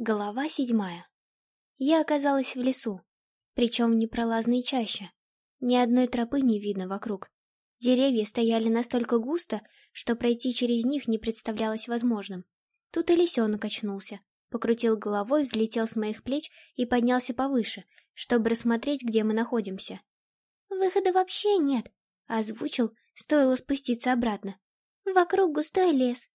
Глава седьмая. Я оказалась в лесу, причем в непролазной чаще. Ни одной тропы не видно вокруг. Деревья стояли настолько густо, что пройти через них не представлялось возможным. Тут и лисенок очнулся, покрутил головой, взлетел с моих плеч и поднялся повыше, чтобы рассмотреть, где мы находимся. «Выхода вообще нет», — озвучил, стоило спуститься обратно. «Вокруг густой лес.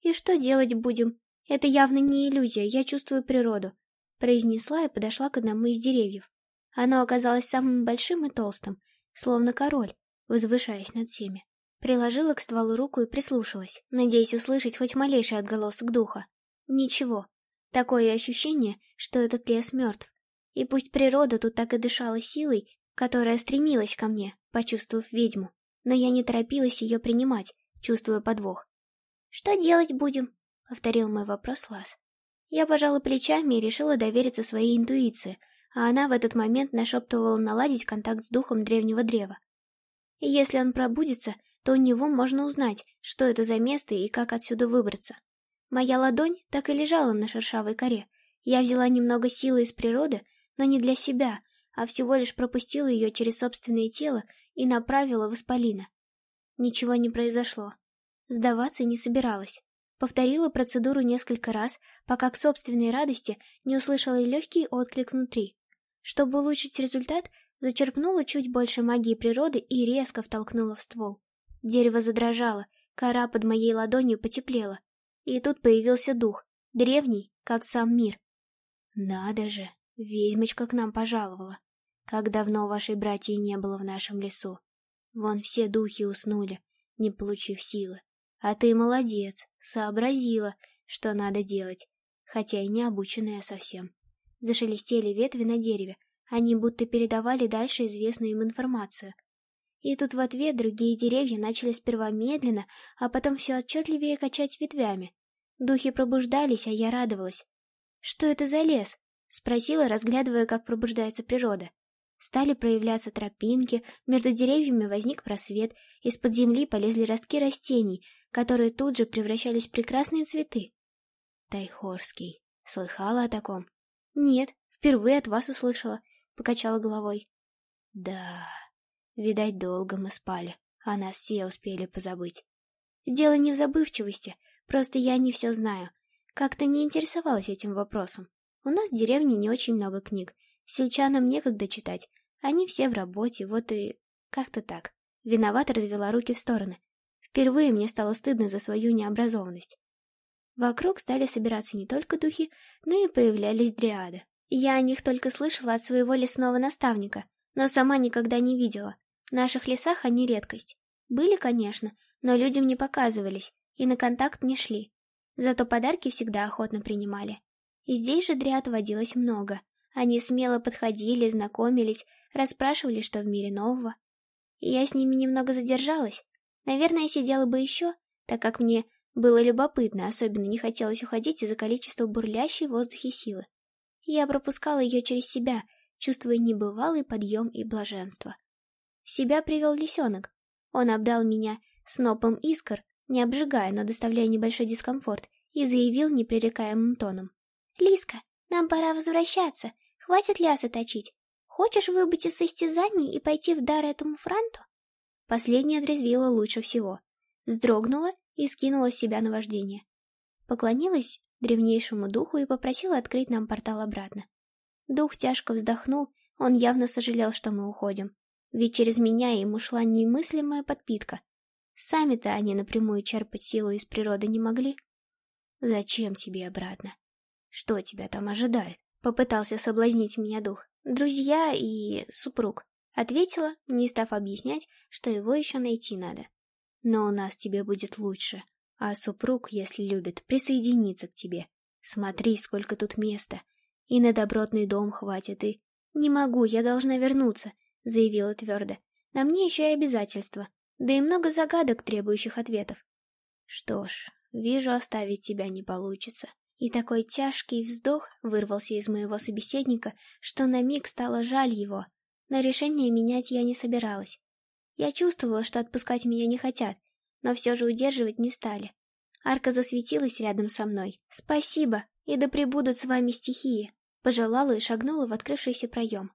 И что делать будем? Это явно не иллюзия, я чувствую природу», — произнесла и подошла к одному из деревьев. Оно оказалось самым большим и толстым, словно король, возвышаясь над всеми. Приложила к стволу руку и прислушалась, надеясь услышать хоть малейший отголосок духа. Ничего. Такое ощущение, что этот лес мертв. И пусть природа тут так и дышала силой, которая стремилась ко мне, почувствовав ведьму, но я не торопилась ее принимать, чувствуя подвох. «Что делать будем?» — повторил мой вопрос Лас. Я пожала плечами и решила довериться своей интуиции, а она в этот момент нашептывала наладить контакт с духом древнего древа. И если он пробудится, то у него можно узнать, что это за место и как отсюда выбраться. Моя ладонь так и лежала на шершавой коре. Я взяла немного силы из природы, но не для себя, а всего лишь пропустила ее через собственное тело и направила в исполина. Ничего не произошло. Сдаваться не собиралась. Повторила процедуру несколько раз, пока к собственной радости не услышала легкий отклик внутри. Чтобы улучшить результат, зачерпнула чуть больше магии природы и резко втолкнула в ствол. Дерево задрожало, кора под моей ладонью потеплела. И тут появился дух, древний, как сам мир. Надо же, ведьмочка к нам пожаловала. Как давно вашей братьей не было в нашем лесу. Вон все духи уснули, не получив силы. А ты молодец, сообразила, что надо делать, хотя и не обученная совсем. Зашелестели ветви на дереве, они будто передавали дальше известную им информацию. И тут в ответ другие деревья начали сперва медленно, а потом все отчетливее качать ветвями. Духи пробуждались, а я радовалась. «Что это за лес?» — спросила, разглядывая, как пробуждается природа. Стали проявляться тропинки, между деревьями возник просвет, из-под земли полезли ростки растений, которые тут же превращались в прекрасные цветы. Тайхорский. Слыхала о таком? Нет, впервые от вас услышала, покачала головой. Да, видать, долго мы спали, а нас все успели позабыть. Дело не в забывчивости, просто я не все знаю. Как-то не интересовалась этим вопросом. У нас в деревне не очень много книг, Сельчанам некогда читать, они все в работе, вот и... как-то так. Виновато развела руки в стороны. Впервые мне стало стыдно за свою необразованность. Вокруг стали собираться не только духи, но и появлялись дриады. Я о них только слышала от своего лесного наставника, но сама никогда не видела. В наших лесах они редкость. Были, конечно, но людям не показывались и на контакт не шли. Зато подарки всегда охотно принимали. И здесь же дриад водилось много. Они смело подходили, знакомились, расспрашивали, что в мире нового. И я с ними немного задержалась. Наверное, сидела бы еще, так как мне было любопытно, особенно не хотелось уходить из-за количества бурлящей в воздухе силы. Я пропускала ее через себя, чувствуя небывалый подъем и блаженство. В себя привел лисенок. Он обдал меня снопом искр, не обжигая, но доставляя небольшой дискомфорт, и заявил непререкаемым тоном. «Лиска, нам пора возвращаться. Хватит лясы точить. Хочешь выбыть из состязаний и пойти в дар этому франту? Последняя отрезвила лучше всего. Вздрогнула и скинула себя на вождение. Поклонилась древнейшему духу и попросила открыть нам портал обратно. Дух тяжко вздохнул, он явно сожалел, что мы уходим. Ведь через меня ему шла немыслимая подпитка. Сами-то они напрямую черпать силу из природы не могли. Зачем тебе обратно? Что тебя там ожидает? Попытался соблазнить меня дух. Друзья и супруг. Ответила, не став объяснять, что его еще найти надо. Но у нас тебе будет лучше. А супруг, если любит, присоединится к тебе. Смотри, сколько тут места. И на добротный дом хватит, и... Не могу, я должна вернуться, заявила твердо. На мне еще и обязательства. Да и много загадок, требующих ответов. Что ж, вижу, оставить тебя не получится. И такой тяжкий вздох вырвался из моего собеседника, что на миг стало жаль его, но решение менять я не собиралась. Я чувствовала, что отпускать меня не хотят, но все же удерживать не стали. Арка засветилась рядом со мной. «Спасибо!» и да пребудут с вами стихии, пожелала и шагнула в открывшийся проем.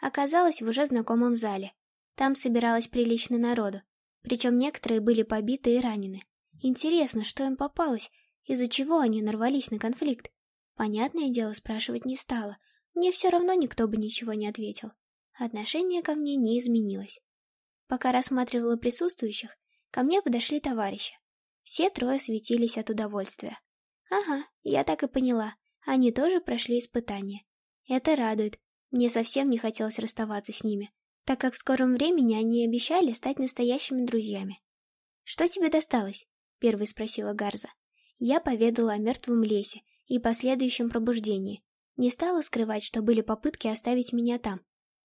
Оказалась в уже знакомом зале. Там собиралось прилично народу, причем некоторые были побиты и ранены. Интересно, что им попалось, из-за чего они нарвались на конфликт. Понятное дело, спрашивать не стала. Мне все равно никто бы ничего не ответил. Отношение ко мне не изменилось. Пока рассматривала присутствующих, ко мне подошли товарищи. Все трое светились от удовольствия. Ага, я так и поняла. Они тоже прошли испытание. Это радует. Мне совсем не хотелось расставаться с ними, так как в скором времени они обещали стать настоящими друзьями. «Что тебе досталось?» — первый спросила Гарза. Я поведала о мертвом лесе и последующем пробуждении. Не стала скрывать, что были попытки оставить меня там.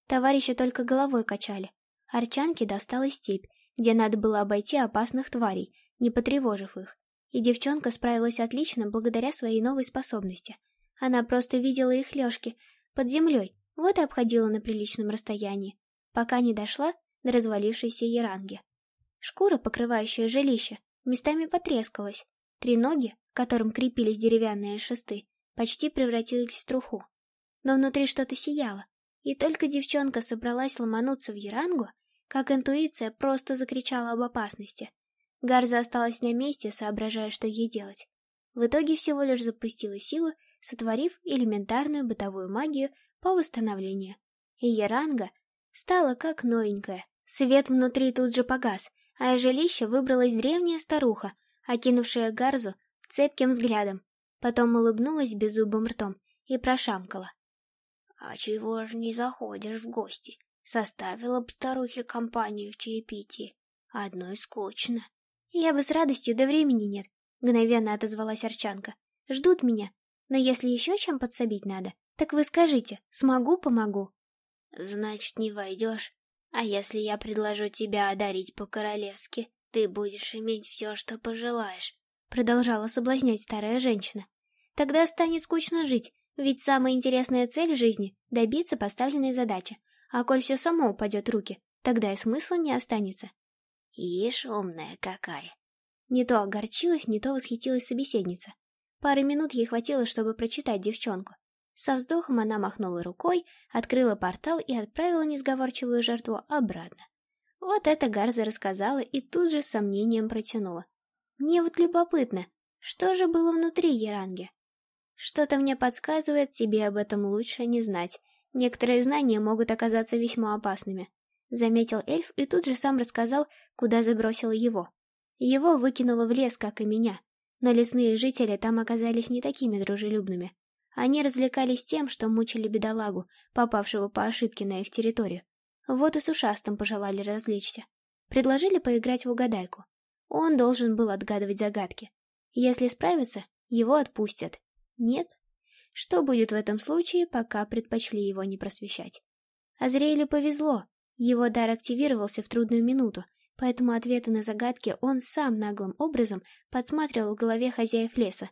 Товарищи только головой качали. Арчанке досталась степь, где надо было обойти опасных тварей, не потревожив их. И девчонка справилась отлично благодаря своей новой способности. Она просто видела их лёжки под землей, вот и обходила на приличном расстоянии, пока не дошла до развалившейся еранги. Шкура, покрывающая жилище, местами потрескалась. Три ноги, к которым крепились деревянные шесты, почти превратились в труху. Но внутри что-то сияло, и только девчонка собралась ломануться в ерангу, как интуиция просто закричала об опасности. Гарза осталась на месте, соображая, что ей делать. В итоге всего лишь запустила силу, сотворив элементарную бытовую магию по восстановлению. И Яранга стала как новенькая. Свет внутри тут же погас, а из жилища выбралась древняя старуха, окинувшая Гарзу цепким взглядом. Потом улыбнулась беззубым ртом и прошамкала. «А чего ж не заходишь в гости? Составила б старухе компанию в чаепитии. Одной скучно. Я бы с радостью, да времени нет, мгновенно отозвалась Арчанка. Ждут меня. Но если еще чем подсобить надо, так вы скажите, смогу, помогу. Значит, не войдешь. А если я предложу тебя одарить по-королевски, ты будешь иметь все, что пожелаешь. Продолжала соблазнять старая женщина. Тогда станет скучно жить, ведь самая интересная цель в жизни — добиться поставленной задачи, а коль все само упадет руки, тогда и смысла не останется. Ишь, умная какая. Не то огорчилась, не то восхитилась собеседница. Пары минут ей хватило, чтобы прочитать девчонку. Со вздохом она махнула рукой, открыла портал и отправила несговорчивую жертву обратно. Вот это Гарза рассказала и тут же с сомнением протянула. Мне вот любопытно, что же было внутри Яранги? Что-то мне подсказывает, тебе об этом лучше не знать. Некоторые знания могут оказаться весьма опасными. Заметил эльф и тут же сам рассказал, куда забросила его. Его выкинуло в лес, как и меня. Но лесные жители там оказались не такими дружелюбными. Они развлекались тем, что мучили бедолагу, попавшего по ошибке на их территорию. Вот и с ушастым пожелали развлечься. Предложили поиграть в угадайку. Он должен был отгадывать загадки. Если справится, его отпустят. Нет, что будет в этом случае, пока предпочли его не просвещать. Азриэлю повезло, его дар активировался в трудную минуту, поэтому ответы на загадки он сам наглым образом подсматривал в голове хозяев леса.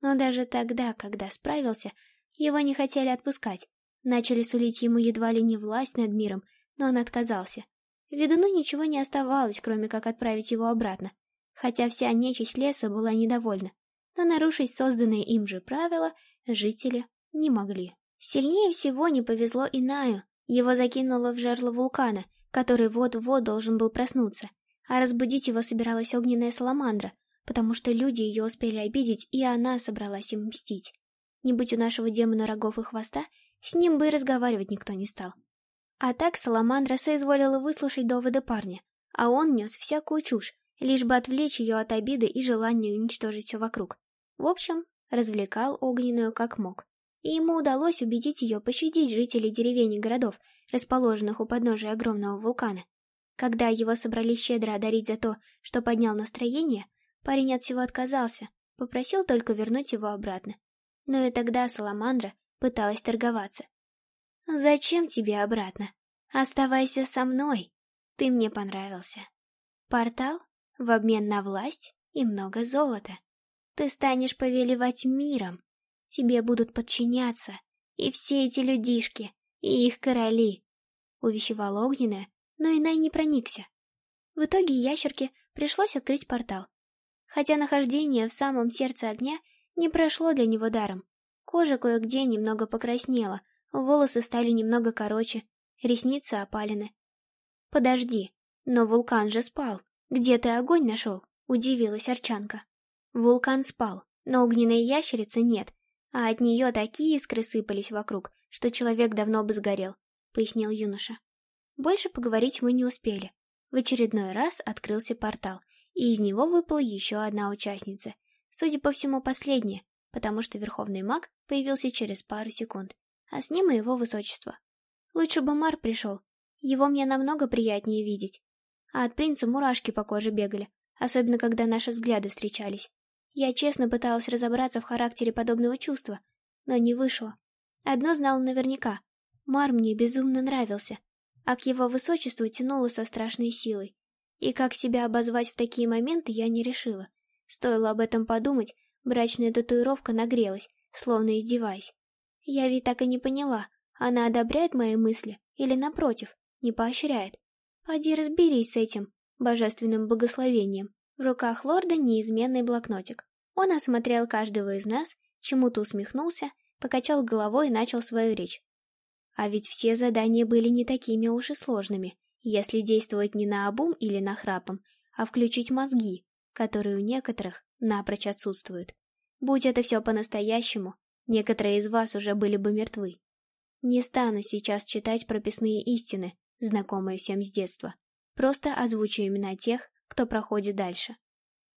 Но даже тогда, когда справился, его не хотели отпускать. Начали сулить ему едва ли не власть над миром, но он отказался. Ведуну ничего не оставалось, кроме как отправить его обратно, хотя вся нечисть леса была недовольна. Но нарушить созданные им же правила жители не могли. Сильнее всего не повезло Инаю. Его закинуло в жерло вулкана, который вот-вот должен был проснуться, а разбудить его собиралась огненная саламандра, потому что люди ее успели обидеть, и она собралась им мстить. Не будь у нашего демона рогов и хвоста, с ним бы и разговаривать никто не стал. А так Саламандра соизволила выслушать доводы парня, а он нес всякую чушь, лишь бы отвлечь ее от обиды и желания уничтожить все вокруг. В общем, развлекал огненную как мог. И ему удалось убедить ее пощадить жителей деревень и городов, расположенных у подножия огромного вулкана. Когда его собрались щедро одарить за то, что поднял настроение, парень от всего отказался, попросил только вернуть его обратно. Но и тогда Саламандра пыталась торговаться. «Зачем тебе обратно? Оставайся со мной. Ты мне понравился. Портал в обмен на власть и много золота. Ты станешь повелевать миром, тебе будут подчиняться, и все эти людишки, и их короли. Увещевала огненная, но Инай не проникся. В итоге ящерке пришлось открыть портал. Хотя нахождение в самом сердце огня не прошло для него даром. Кожа кое-где немного покраснела, волосы стали немного короче, ресницы опалены. «Подожди, но вулкан же спал. Где ты огонь нашел?» — удивилась Арчанка. Вулкан спал, но огненной ящерицы нет, а от нее такие искры сыпались вокруг, что человек давно бы сгорел, — пояснил юноша. Больше поговорить мы не успели. В очередной раз открылся портал, и из него выпала еще одна участница. Судя по всему, последняя, потому что Верховный Маг появился через пару секунд, а с ним и его высочество. Лучше бы Мар пришел, его мне намного приятнее видеть. А от принца мурашки по коже бегали, особенно когда наши взгляды встречались. Я честно пыталась разобраться в характере подобного чувства, но не вышло. Одно знала наверняка. Мар мне безумно нравился, а к его высочеству тянуло со страшной силой. И как себя обозвать в такие моменты, я не решила. Стоило об этом подумать, брачная татуировка нагрелась, словно издеваясь. Я ведь так и не поняла, она одобряет мои мысли или, напротив, не поощряет. Поди разберись с этим божественным благословением. В руках лорда неизменный блокнотик. Он осмотрел каждого из нас, чему-то усмехнулся, покачал головой и начал свою речь. А ведь все задания были не такими уж и сложными, если действовать не на обум или на храпом, а включить мозги, которые у некоторых напрочь отсутствуют. Будь это все по-настоящему, некоторые из вас уже были бы мертвы. Не стану сейчас читать прописные истины, знакомые всем с детства. Просто озвучу имена тех, кто проходит дальше.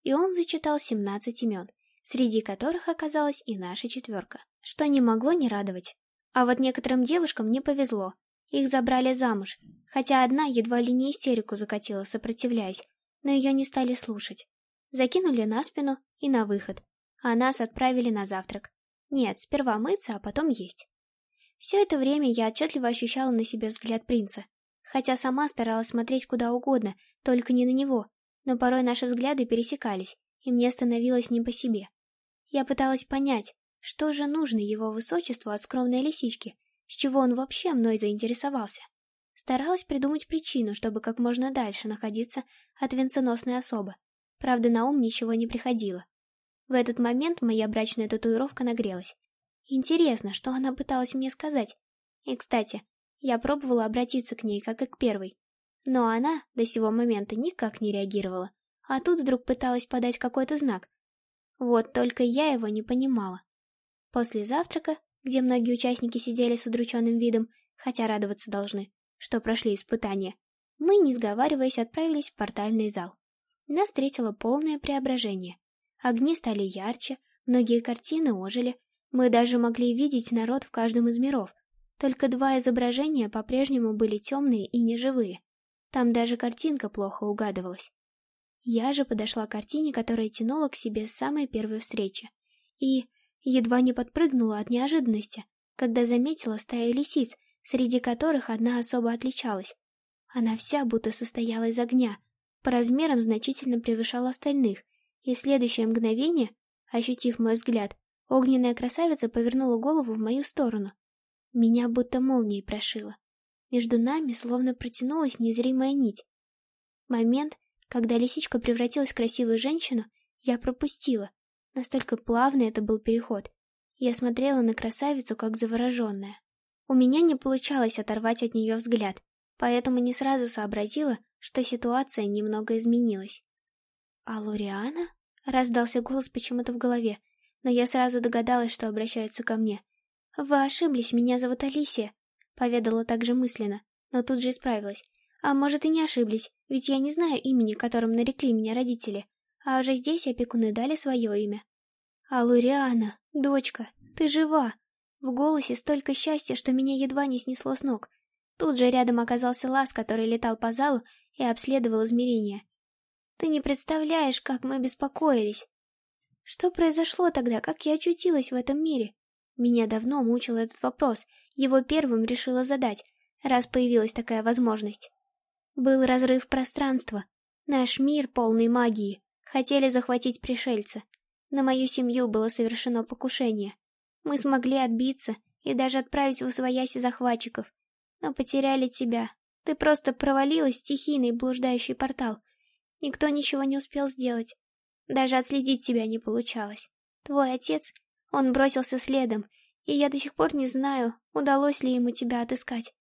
И он зачитал 17 имен, среди которых оказалась и наша четверка, что не могло не радовать. А вот некоторым девушкам не повезло, их забрали замуж, хотя одна едва ли не истерику закатила, сопротивляясь, но ее не стали слушать. Закинули на спину и на выход, а нас отправили на завтрак. Нет, сперва мыться, а потом есть. Все это время я отчетливо ощущала на себе взгляд принца, хотя сама старалась смотреть куда угодно, только не на него, но порой наши взгляды пересекались, и мне становилось не по себе. Я пыталась понять, что же нужно его высочеству от скромной лисички, с чего он вообще мной заинтересовался. Старалась придумать причину, чтобы как можно дальше находиться от венценосной особы. Правда, на ум ничего не приходило. В этот момент моя брачная татуировка нагрелась. Интересно, что она пыталась мне сказать. И, кстати, я пробовала обратиться к ней, как и к первой. Но она до сего момента никак не реагировала, а тут вдруг пыталась подать какой-то знак. Вот только я его не понимала. После завтрака, где многие участники сидели с удрученным видом, хотя радоваться должны, что прошли испытания, мы, не сговариваясь, отправились в портальный зал. Нас встретило полное преображение. Огни стали ярче, многие картины ожили, мы даже могли видеть народ в каждом из миров, только два изображения по-прежнему были темные и неживые. Там даже картинка плохо угадывалась. Я же подошла к картине, которая тянула к себе с самой первой встречи. И едва не подпрыгнула от неожиданности, когда заметила стаю лисиц, среди которых одна особо отличалась. Она вся будто состояла из огня, по размерам значительно превышала остальных, и в следующее мгновение, ощутив мой взгляд, огненная красавица повернула голову в мою сторону. Меня будто молнией прошило. Между нами словно протянулась незримая нить. Момент, когда лисичка превратилась в красивую женщину, я пропустила. Настолько плавный это был переход. Я смотрела на красавицу, как завороженная. У меня не получалось оторвать от нее взгляд, поэтому не сразу сообразила, что ситуация немного изменилась. «А Лориана?» — раздался голос почему-то в голове, но я сразу догадалась, что обращаются ко мне. «Вы ошиблись, меня зовут Алисия», — поведала также мысленно, но тут же исправилась. «А может и не ошиблись, ведь я не знаю имени, которым нарекли меня родители, а уже здесь опекуны дали свое имя». «Алуриана, дочка, ты жива!» В голосе столько счастья, что меня едва не снесло с ног. Тут же рядом оказался Лас, который летал по залу и обследовал измерения. «Ты не представляешь, как мы беспокоились!» Что произошло тогда, как я очутилась в этом мире? Меня давно мучил этот вопрос, его первым решила задать, раз появилась такая возможность. Был разрыв пространства. Наш мир полный магии. Хотели захватить пришельца. На мою семью было совершено покушение. Мы смогли отбиться и даже отправить в усвояси захватчиков. Но потеряли тебя. Ты просто провалилась в стихийный блуждающий портал. Никто ничего не успел сделать. Даже отследить тебя не получалось. Твой отец он бросился следом, и я до сих пор не знаю, удалось ли ему тебя отыскать.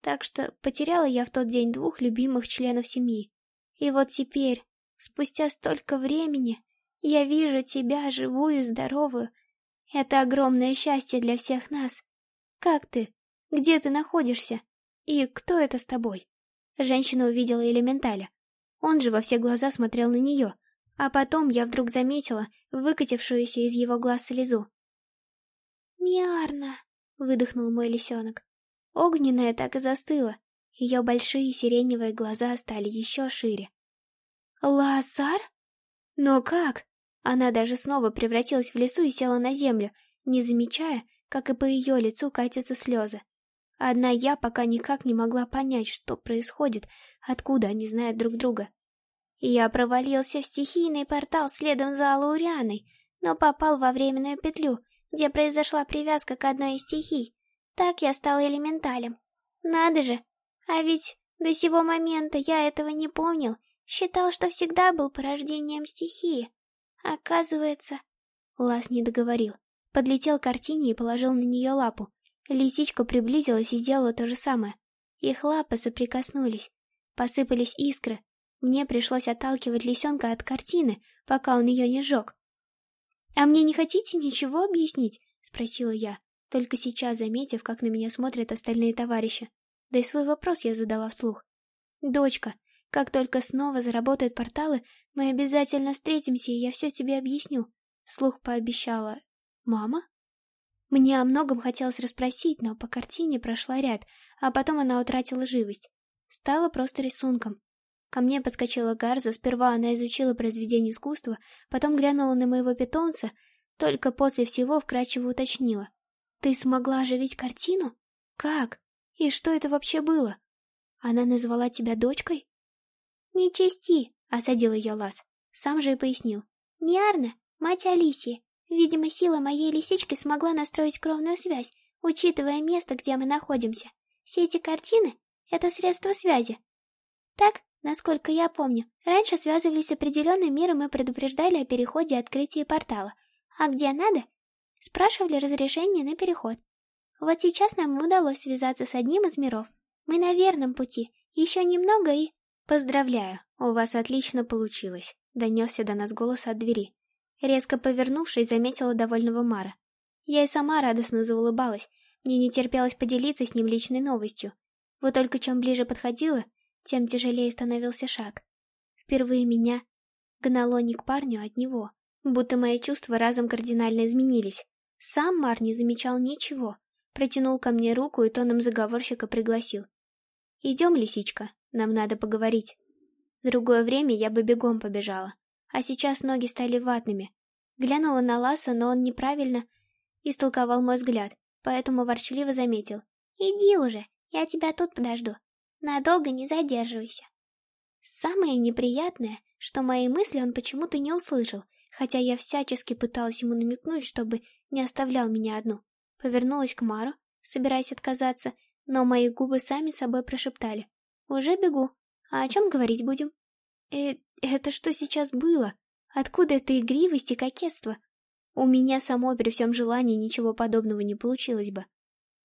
Так что потеряла я в тот день двух любимых членов семьи. И вот теперь, спустя столько времени, я вижу тебя живую, здоровую. Это огромное счастье для всех нас. Как ты? Где ты находишься? И кто это с тобой? Женщина увидела элементаля. Он же во все глаза смотрел на нее, а потом я вдруг заметила выкатившуюся из его глаз слезу. «Миарна!» — выдохнул мой лисенок. Огненная так и застыла. Ее большие сиреневые глаза стали еще шире. «Лазар? Но как?» Она даже снова превратилась в лесу и села на землю, не замечая, как и по ее лицу катятся слезы. Одна я пока никак не могла понять, что происходит, откуда они знают друг друга. Я провалился в стихийный портал следом за Алаурианой, но попал во временную петлю, где произошла привязка к одной из стихий. Так я стал элементалем. Надо же, а ведь до сего момента я этого не помнил, считал, что всегда был порождением стихии. Оказывается... Лас не договорил. Подлетел к картине и положил на нее лапу. Лисичка приблизилась и сделала то же самое. Их лапы соприкоснулись. Посыпались искры. Мне пришлось отталкивать лисенка от картины, пока он ее не сжег. «А мне не хотите ничего объяснить?» — спросила я только сейчас заметив, как на меня смотрят остальные товарищи. Да и свой вопрос я задала вслух. «Дочка, как только снова заработают порталы, мы обязательно встретимся, и я все тебе объясню», — вслух пообещала. «Мама?» Мне о многом хотелось расспросить, но по картине прошла рябь, а потом она утратила живость. Стала просто рисунком. Ко мне подскочила Гарза, сперва она изучила произведение искусства, потом глянула на моего питомца, только после всего вкрадчиво уточнила. Ты смогла оживить картину? Как? И что это вообще было? Она назвала тебя дочкой? Не чести, осадил ее Лас. Сам же и пояснил. Миарна, мать Алисии. Видимо, сила моей лисички смогла настроить кровную связь, учитывая место, где мы находимся. Все эти картины — это средства связи. Так, насколько я помню, раньше связывались с определенным миром и предупреждали о переходе и открытии портала. А где надо, Спрашивали разрешение на переход. Вот сейчас нам удалось связаться с одним из миров. Мы на верном пути. Еще немного и... Поздравляю, у вас отлично получилось. Донесся до нас голос от двери. Резко повернувшись, заметила довольного Мара. Я и сама радостно заулыбалась. Мне не терпелось поделиться с ним личной новостью. Вот только чем ближе подходила, тем тяжелее становился шаг. Впервые меня гнало не к парню, а от него. Будто мои чувства разом кардинально изменились. Сам Мар не замечал ничего. Протянул ко мне руку и тоном заговорщика пригласил. «Идем, лисичка, нам надо поговорить». В другое время я бы бегом побежала, а сейчас ноги стали ватными. Глянула на Ласа, но он неправильно истолковал мой взгляд, поэтому ворчливо заметил. «Иди уже, я тебя тут подожду. Надолго не задерживайся». Самое неприятное, что мои мысли он почему-то не услышал, хотя я всячески пыталась ему намекнуть, чтобы не оставлял меня одну. Повернулась к Мару, собираясь отказаться, но мои губы сами собой прошептали. «Уже бегу. А о чем говорить будем?» «Э, это что сейчас было? Откуда эта игривость и кокетство? У меня самой при всем желании ничего подобного не получилось бы.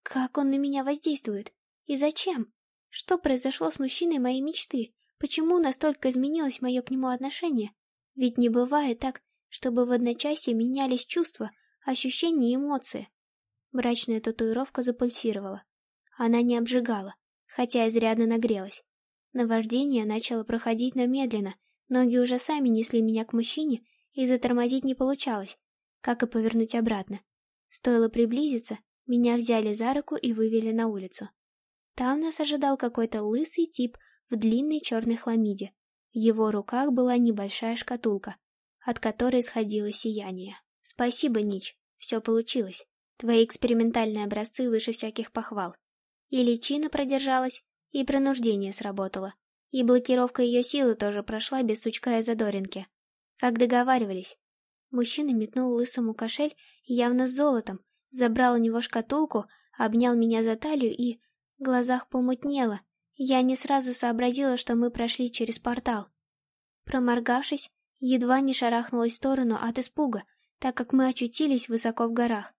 Как он на меня воздействует? И зачем? Что произошло с мужчиной моей мечты? Почему настолько изменилось мое к нему отношение? Ведь не бывает так, чтобы в одночасье менялись чувства, ощущения и эмоции. Брачная татуировка запульсировала. Она не обжигала, хотя изрядно нагрелась. Наваждение начало проходить, но медленно. Ноги уже сами несли меня к мужчине, и затормозить не получалось, как и повернуть обратно. Стоило приблизиться, меня взяли за руку и вывели на улицу. Там нас ожидал какой-то лысый тип в длинной черной хламиде. В его руках была небольшая шкатулка, от которой исходило сияние. Спасибо, Нич, все получилось. Твои экспериментальные образцы выше всяких похвал. И личина продержалась, и пронуждение сработало. И блокировка ее силы тоже прошла без сучка и задоринки. Как договаривались. Мужчина метнул лысому кошель, явно с золотом, забрал у него шкатулку, обнял меня за талию и... В глазах помутнело. Я не сразу сообразила, что мы прошли через портал. Проморгавшись, едва не шарахнулась в сторону от испуга, так как мы очутились высоко в горах.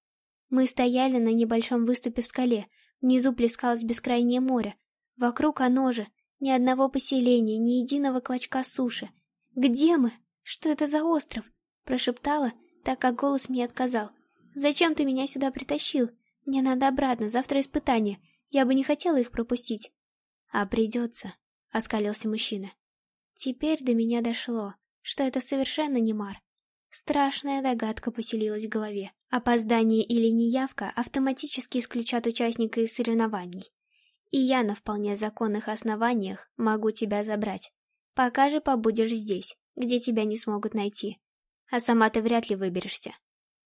Мы стояли на небольшом выступе в скале, внизу плескалось бескрайнее море. Вокруг оно же, ни одного поселения, ни единого клочка суши. «Где мы? Что это за остров?» Прошептала, так как голос мне отказал. «Зачем ты меня сюда притащил? Мне надо обратно, завтра испытание. Я бы не хотела их пропустить». «А придется», — оскалился мужчина. Теперь до меня дошло, что это совершенно не Мар. Страшная догадка поселилась в голове. Опоздание или неявка автоматически исключат участника из соревнований. И я на вполне законных основаниях могу тебя забрать. Пока же побудешь здесь, где тебя не смогут найти. А сама ты вряд ли выберешься.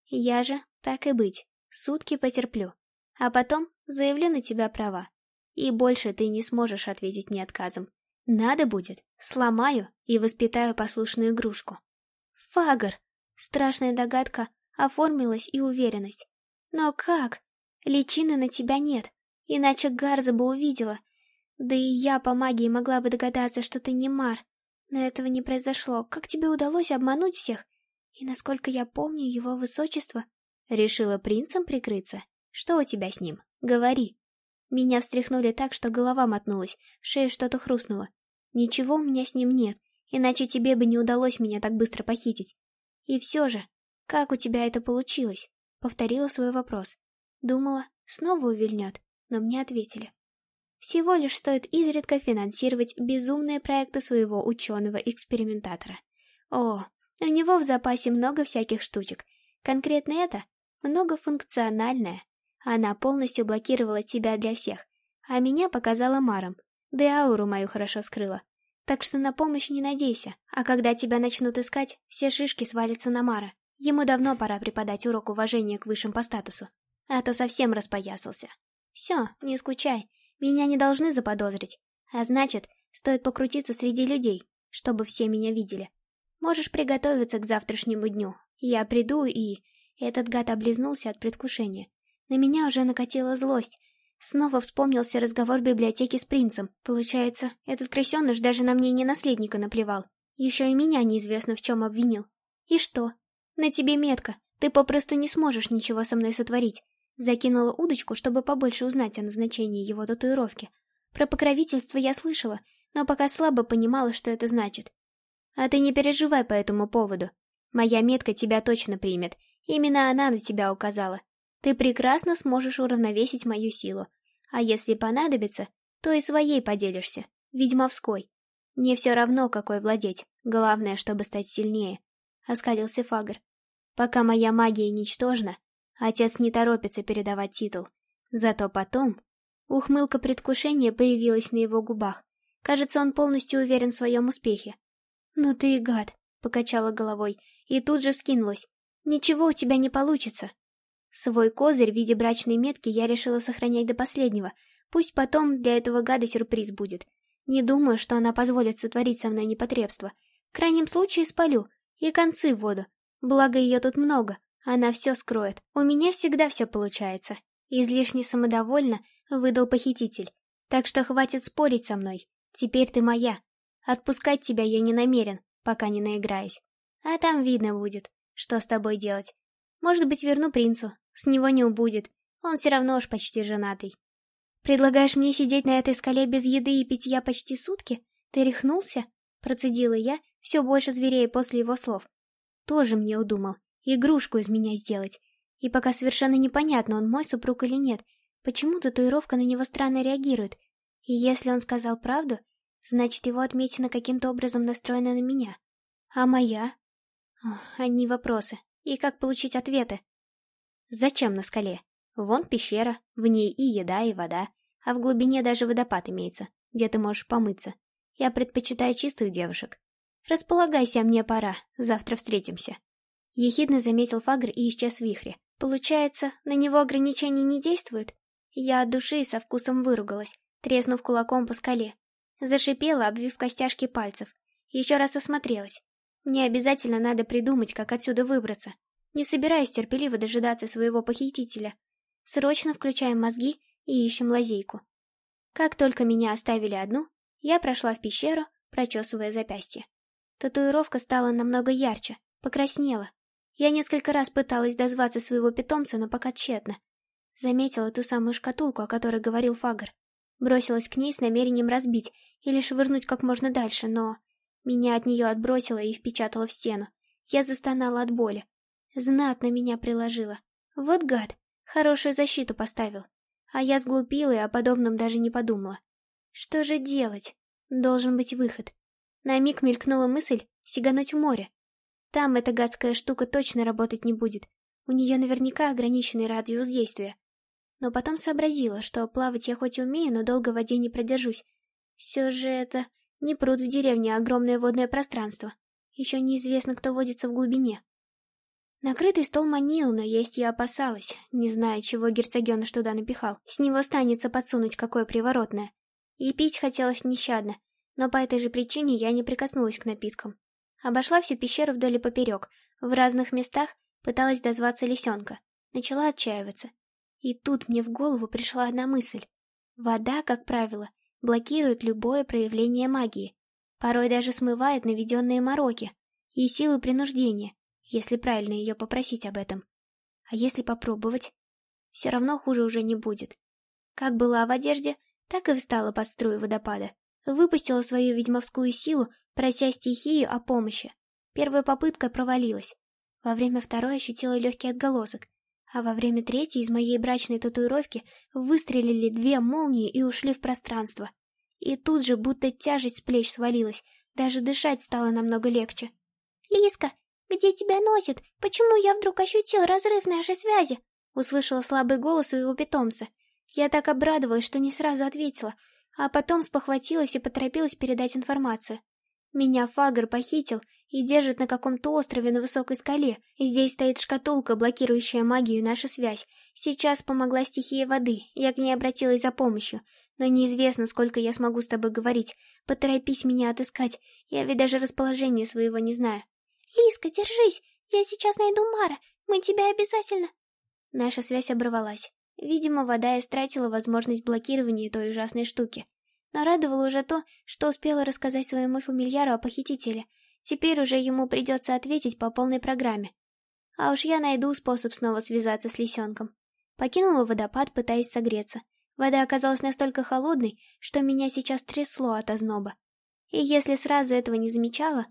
Я же, так и быть, сутки потерплю. А потом заявлю на тебя права. И больше ты не сможешь ответить мне отказом. Надо будет, сломаю и воспитаю послушную игрушку. Фагр! Страшная догадка оформилась и уверенность. Но как? Личины на тебя нет, иначе Гарза бы увидела. Да и я по магии могла бы догадаться, что ты не Мар. Но этого не произошло. Как тебе удалось обмануть всех? И насколько я помню, его высочество... Решила принцем прикрыться. Что у тебя с ним? Говори. Меня встряхнули так, что голова мотнулась, в шее что-то хрустнуло. Ничего у меня с ним нет, иначе тебе бы не удалось меня так быстро похитить. И все же, как у тебя это получилось? Повторила свой вопрос. Думала, снова увильнет, но мне ответили. Всего лишь стоит изредка финансировать безумные проекты своего ученого-экспериментатора. О, у него в запасе много всяких штучек. Конкретно это многофункциональная. Она полностью блокировала тебя для всех, а меня показала Маром, да и ауру мою хорошо скрыла. Так что на помощь не надейся, а когда тебя начнут искать, все шишки свалятся на Мара. Ему давно пора преподать урок уважения к высшим по статусу. А то совсем распоясался. Все, не скучай, меня не должны заподозрить. А значит, стоит покрутиться среди людей, чтобы все меня видели. Можешь приготовиться к завтрашнему дню. Я приду и... Этот гад облизнулся от предвкушения. На меня уже накатила злость, Снова вспомнился разговор в библиотеке с принцем. Получается, этот крысеныш даже на мнение наследника наплевал. Еще и меня неизвестно в чем обвинил. И что? На тебе метка. Ты попросту не сможешь ничего со мной сотворить. Закинула удочку, чтобы побольше узнать о назначении его татуировки. Про покровительство я слышала, но пока слабо понимала, что это значит. А ты не переживай по этому поводу. Моя метка тебя точно примет. Именно она на тебя указала. Ты прекрасно сможешь уравновесить мою силу. А если понадобится, то и своей поделишься, ведьмовской. Мне все равно, какой владеть, главное, чтобы стать сильнее. Оскалился Фагр. Пока моя магия ничтожна, отец не торопится передавать титул. Зато потом... Ухмылка предвкушения появилась на его губах. Кажется, он полностью уверен в своем успехе. «Ну ты и гад», — покачала головой, и тут же вскинулась. «Ничего у тебя не получится, Свой козырь в виде брачной метки я решила сохранять до последнего. Пусть потом для этого гада сюрприз будет. Не думаю, что она позволит сотворить со мной непотребство. В крайнем случае спалю. И концы в воду. Благо ее тут много. Она все скроет. У меня всегда все получается. Излишне самодовольно выдал похититель. Так что хватит спорить со мной. Теперь ты моя. Отпускать тебя я не намерен, пока не наиграюсь. А там видно будет, что с тобой делать. Может быть, верну принцу, с него не убудет, он все равно уж почти женатый. Предлагаешь мне сидеть на этой скале без еды и питья почти сутки? Ты рехнулся? Процедила я, все больше зверея после его слов. Тоже мне удумал, игрушку из меня сделать. И пока совершенно непонятно, он мой супруг или нет, почему татуировка на него странно реагирует. И если он сказал правду, значит его отметина каким-то образом настроена на меня. А моя? Одни вопросы. И как получить ответы? Зачем на скале? Вон пещера, в ней и еда, и вода, а в глубине даже водопад имеется, где ты можешь помыться. Я предпочитаю чистых девушек. Располагайся, мне пора, завтра встретимся. Ехидно заметил Фагр и исчез в вихре. Получается, на него ограничения не действуют? Я от души со вкусом выругалась, треснув кулаком по скале. Зашипела, обвив костяшки пальцев. Еще раз осмотрелась. Мне обязательно надо придумать, как отсюда выбраться. Не собираюсь терпеливо дожидаться своего похитителя. Срочно включаем мозги и ищем лазейку. Как только меня оставили одну, я прошла в пещеру, прочесывая запястье. Татуировка стала намного ярче, покраснела. Я несколько раз пыталась дозваться своего питомца, но пока тщетно. Заметила ту самую шкатулку, о которой говорил Фагр. Бросилась к ней с намерением разбить или швырнуть как можно дальше, но... Меня от нее отбросило и впечатало в стену. Я застонала от боли. Знатно меня приложила. Вот гад, хорошую защиту поставил. А я сглупила и о подобном даже не подумала. Что же делать? Должен быть выход. На миг мелькнула мысль сигануть в море. Там эта гадская штука точно работать не будет. У нее наверняка ограниченный радиус действия. Но потом сообразила, что плавать я хоть и умею, но долго в воде не продержусь. Все же это не пруд в деревне, а огромное водное пространство. Еще неизвестно, кто водится в глубине. Накрытый стол манил, но есть я опасалась, не зная, чего герцогеныш туда напихал. С него станется подсунуть какое приворотное. И пить хотелось нещадно, но по этой же причине я не прикоснулась к напиткам. Обошла всю пещеру вдоль и поперек, в разных местах пыталась дозваться лисенка. Начала отчаиваться. И тут мне в голову пришла одна мысль. Вода, как правило, блокирует любое проявление магии. Порой даже смывает наведенные мороки и силы принуждения, если правильно ее попросить об этом. А если попробовать? Все равно хуже уже не будет. Как была в одежде, так и встала под струю водопада. Выпустила свою ведьмовскую силу, прося стихию о помощи. Первая попытка провалилась. Во время второй ощутила легкий отголосок, а во время третьей из моей брачной татуировки выстрелили две молнии и ушли в пространство. И тут же будто тяжесть с плеч свалилась, даже дышать стало намного легче. «Лиска, где тебя носит? Почему я вдруг ощутил разрыв нашей связи?» Услышала слабый голос своего питомца. Я так обрадовалась, что не сразу ответила, а потом спохватилась и поторопилась передать информацию. Меня Фагр похитил и держит на каком-то острове на высокой скале. Здесь стоит шкатулка, блокирующая магию нашу связь. Сейчас помогла стихия воды, я к ней обратилась за помощью. Но неизвестно, сколько я смогу с тобой говорить. Поторопись меня отыскать, я ведь даже расположения своего не знаю. Лиска, держись, я сейчас найду Мара, мы тебя обязательно... Наша связь оборвалась. Видимо, вода истратила возможность блокирования той ужасной штуки. Но радовало уже то, что успела рассказать своему фамильяру о похитителе. Теперь уже ему придется ответить по полной программе. А уж я найду способ снова связаться с лисенком. Покинула водопад, пытаясь согреться. Вода оказалась настолько холодной, что меня сейчас трясло от озноба. И если сразу этого не замечала,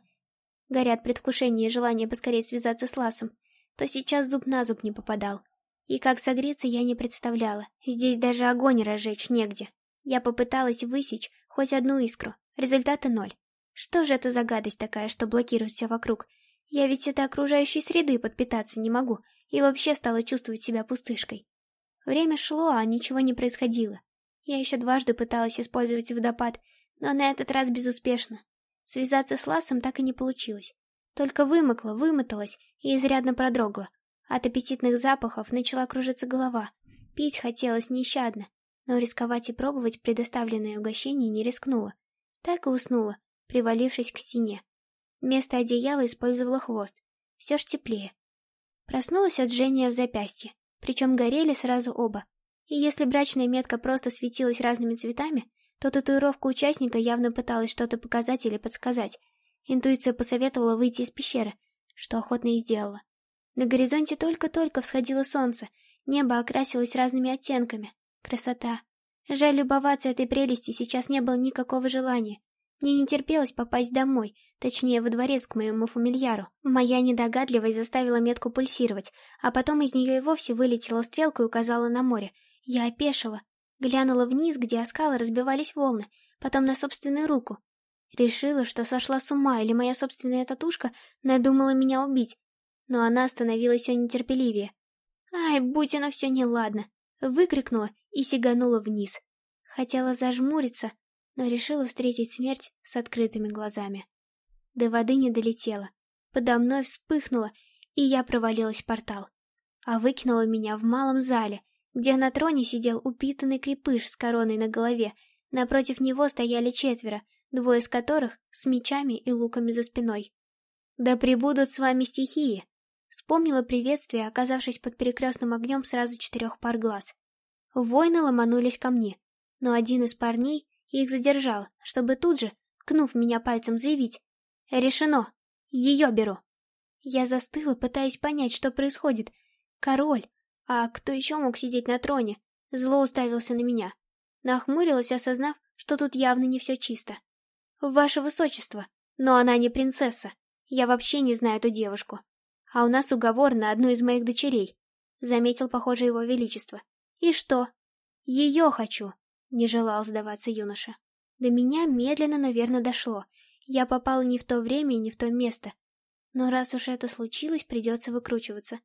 горят предвкушение и желание поскорее связаться с Ласом, то сейчас зуб на зуб не попадал. И как согреться я не представляла, здесь даже огонь разжечь негде. Я попыталась высечь хоть одну искру. Результата ноль. Что же это за гадость такая, что блокирует все вокруг? Я ведь это окружающей среды подпитаться не могу, и вообще стала чувствовать себя пустышкой. Время шло, а ничего не происходило. Я еще дважды пыталась использовать водопад, но на этот раз безуспешно. Связаться с Ласом так и не получилось. Только вымокла, вымоталась и изрядно продрогла. От аппетитных запахов начала кружиться голова. Пить хотелось нещадно, но рисковать и пробовать предоставленное угощение не рискнула. Так и уснула, привалившись к стене. Вместо одеяла использовала хвост. Все ж теплее. Проснулась от жжения в запястье, причем горели сразу оба. И если брачная метка просто светилась разными цветами, то татуировка участника явно пыталась что-то показать или подсказать. Интуиция посоветовала выйти из пещеры, что охотно и сделала. На горизонте только-только всходило солнце, небо окрасилось разными оттенками, Красота. Жаль, любоваться этой прелестью сейчас не было никакого желания. Мне не терпелось попасть домой, точнее, во дворец к моему фамильяру. Моя недогадливость заставила метку пульсировать, а потом из нее и вовсе вылетела стрелка и указала на море. Я опешила. Глянула вниз, где о скалы разбивались волны, потом на собственную руку. Решила, что сошла с ума, или моя собственная татушка надумала меня убить. Но она становилась все нетерпеливее. Ай, будь оно все неладно. Выкрикнула и сиганула вниз. Хотела зажмуриться, но решила встретить смерть с открытыми глазами. До воды не долетела. Подо мной вспыхнула, и я провалилась в портал. А выкинула меня в малом зале, где на троне сидел упитанный крепыш с короной на голове. Напротив него стояли четверо, двое из которых с мечами и луками за спиной. «Да прибудут с вами стихии!» Вспомнила приветствие, оказавшись под перекрестным огнем сразу четырех пар глаз. Воины ломанулись ко мне, но один из парней их задержал, чтобы тут же, кнув меня пальцем, заявить «Решено! Ее беру!» Я застыла, пытаясь понять, что происходит. Король. А кто еще мог сидеть на троне? Зло уставился на меня. Нахмурилась, осознав, что тут явно не все чисто. «Ваше высочество, но она не принцесса. Я вообще не знаю эту девушку. А у нас уговор на одну из моих дочерей», — заметил, похоже, его величество. «И что?» «Ее хочу», — не желал сдаваться юноша. До меня медленно, наверное, дошло. Я попала не в то время и не в то место. Но раз уж это случилось, придется выкручиваться.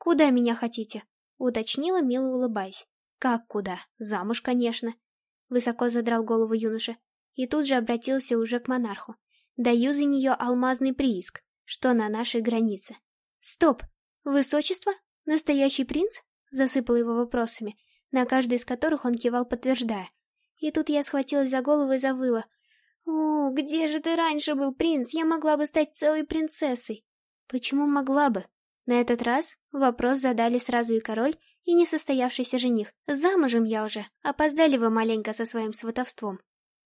«Куда меня хотите?» — уточнила, мило улыбаясь. «Как куда? Замуж, конечно!» Высоко задрал голову юноша и тут же обратился уже к монарху. «Даю за нее алмазный прииск, что на нашей границе». «Стоп! Высочество? Настоящий принц?» Засыпал его вопросами, на каждый из которых он кивал, подтверждая. И тут я схватилась за голову и завыла. «О, где же ты раньше был, принц? Я могла бы стать целой принцессой!» «Почему могла бы?» На этот раз вопрос задали сразу и король, и несостоявшийся жених. Замужем я уже, опоздали вы маленько со своим сватовством.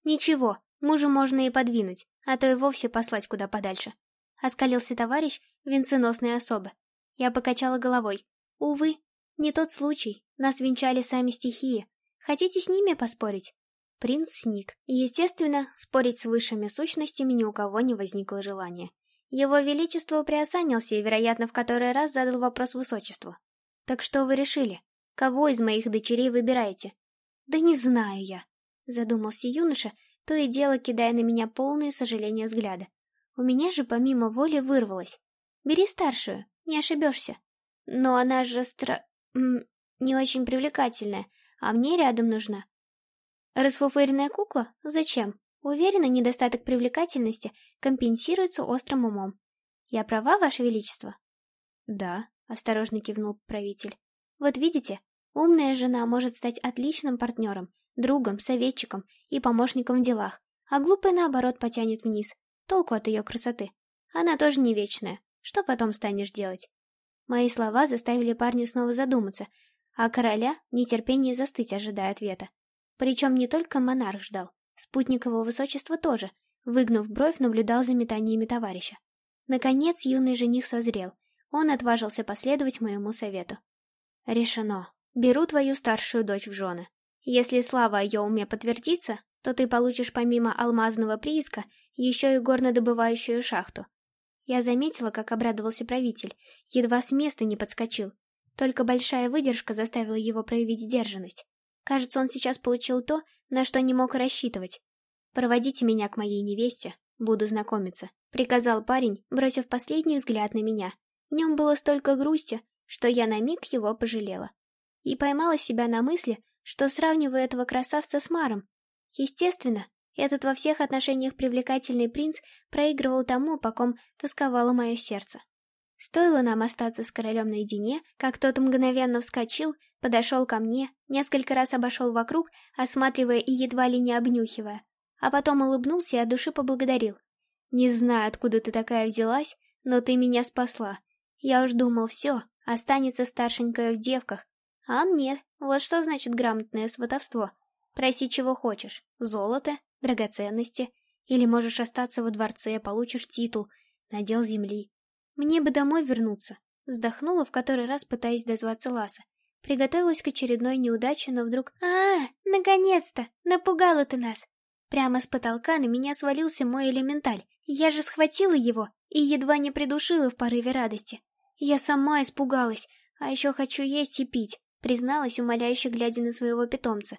Ничего, мужу можно и подвинуть, а то и вовсе послать куда подальше. Оскалился товарищ, венценосной особы. Я покачала головой. Увы, не тот случай, нас венчали сами стихии. Хотите с ними поспорить? Принц сник. Естественно, спорить с высшими сущностями ни у кого не возникло желания. Его Величество приосанился и, вероятно, в который раз задал вопрос высочеству. «Так что вы решили? Кого из моих дочерей выбираете?» «Да не знаю я», — задумался юноша, то и дело кидая на меня полные сожаления взгляда. У меня же помимо воли вырвалось. «Бери старшую, не ошибешься». «Но она же стра... не очень привлекательная, а мне рядом нужна». «Расфуфыренная кукла? Зачем?» Уверена, недостаток привлекательности компенсируется острым умом. Я права, Ваше Величество? Да, осторожно кивнул правитель. Вот видите, умная жена может стать отличным партнером, другом, советчиком и помощником в делах, а глупая, наоборот, потянет вниз. Толку от ее красоты. Она тоже не вечная. Что потом станешь делать? Мои слова заставили парня снова задуматься, а короля нетерпение застыть, ожидая ответа. Причем не только монарх ждал. Спутник его высочества тоже, выгнув бровь, наблюдал за метаниями товарища. Наконец юный жених созрел. Он отважился последовать моему совету. «Решено. Беру твою старшую дочь в жены. Если слава о ее уме подтвердится, то ты получишь помимо алмазного прииска еще и горнодобывающую шахту. Я заметила, как обрадовался правитель, едва с места не подскочил. Только большая выдержка заставила его проявить сдержанность. Кажется, он сейчас получил то, на что не мог рассчитывать. «Проводите меня к моей невесте, буду знакомиться», — приказал парень, бросив последний взгляд на меня. В нем было столько грусти, что я на миг его пожалела. И поймала себя на мысли, что сравниваю этого красавца с Маром. Естественно, этот во всех отношениях привлекательный принц проигрывал тому, по ком тосковало мое сердце. Стоило нам остаться с королем наедине, как тот мгновенно вскочил, подошел ко мне, несколько раз обошел вокруг, осматривая и едва ли не обнюхивая, а потом улыбнулся и от души поблагодарил. «Не знаю, откуда ты такая взялась, но ты меня спасла. Я уж думал, все, останется старшенькая в девках. А нет, вот что значит грамотное сватовство. Проси чего хочешь, золото, драгоценности, или можешь остаться во дворце, получишь титул, надел земли. Мне бы домой вернуться. Вздохнула в который раз, пытаясь дозваться Ласа. Приготовилась к очередной неудаче, но вдруг... а, наконец-то! Напугала ты нас! Прямо с потолка на меня свалился мой элементаль. Я же схватила его и едва не придушила в порыве радости. Я сама испугалась, а еще хочу есть и пить, призналась, умоляюще глядя на своего питомца.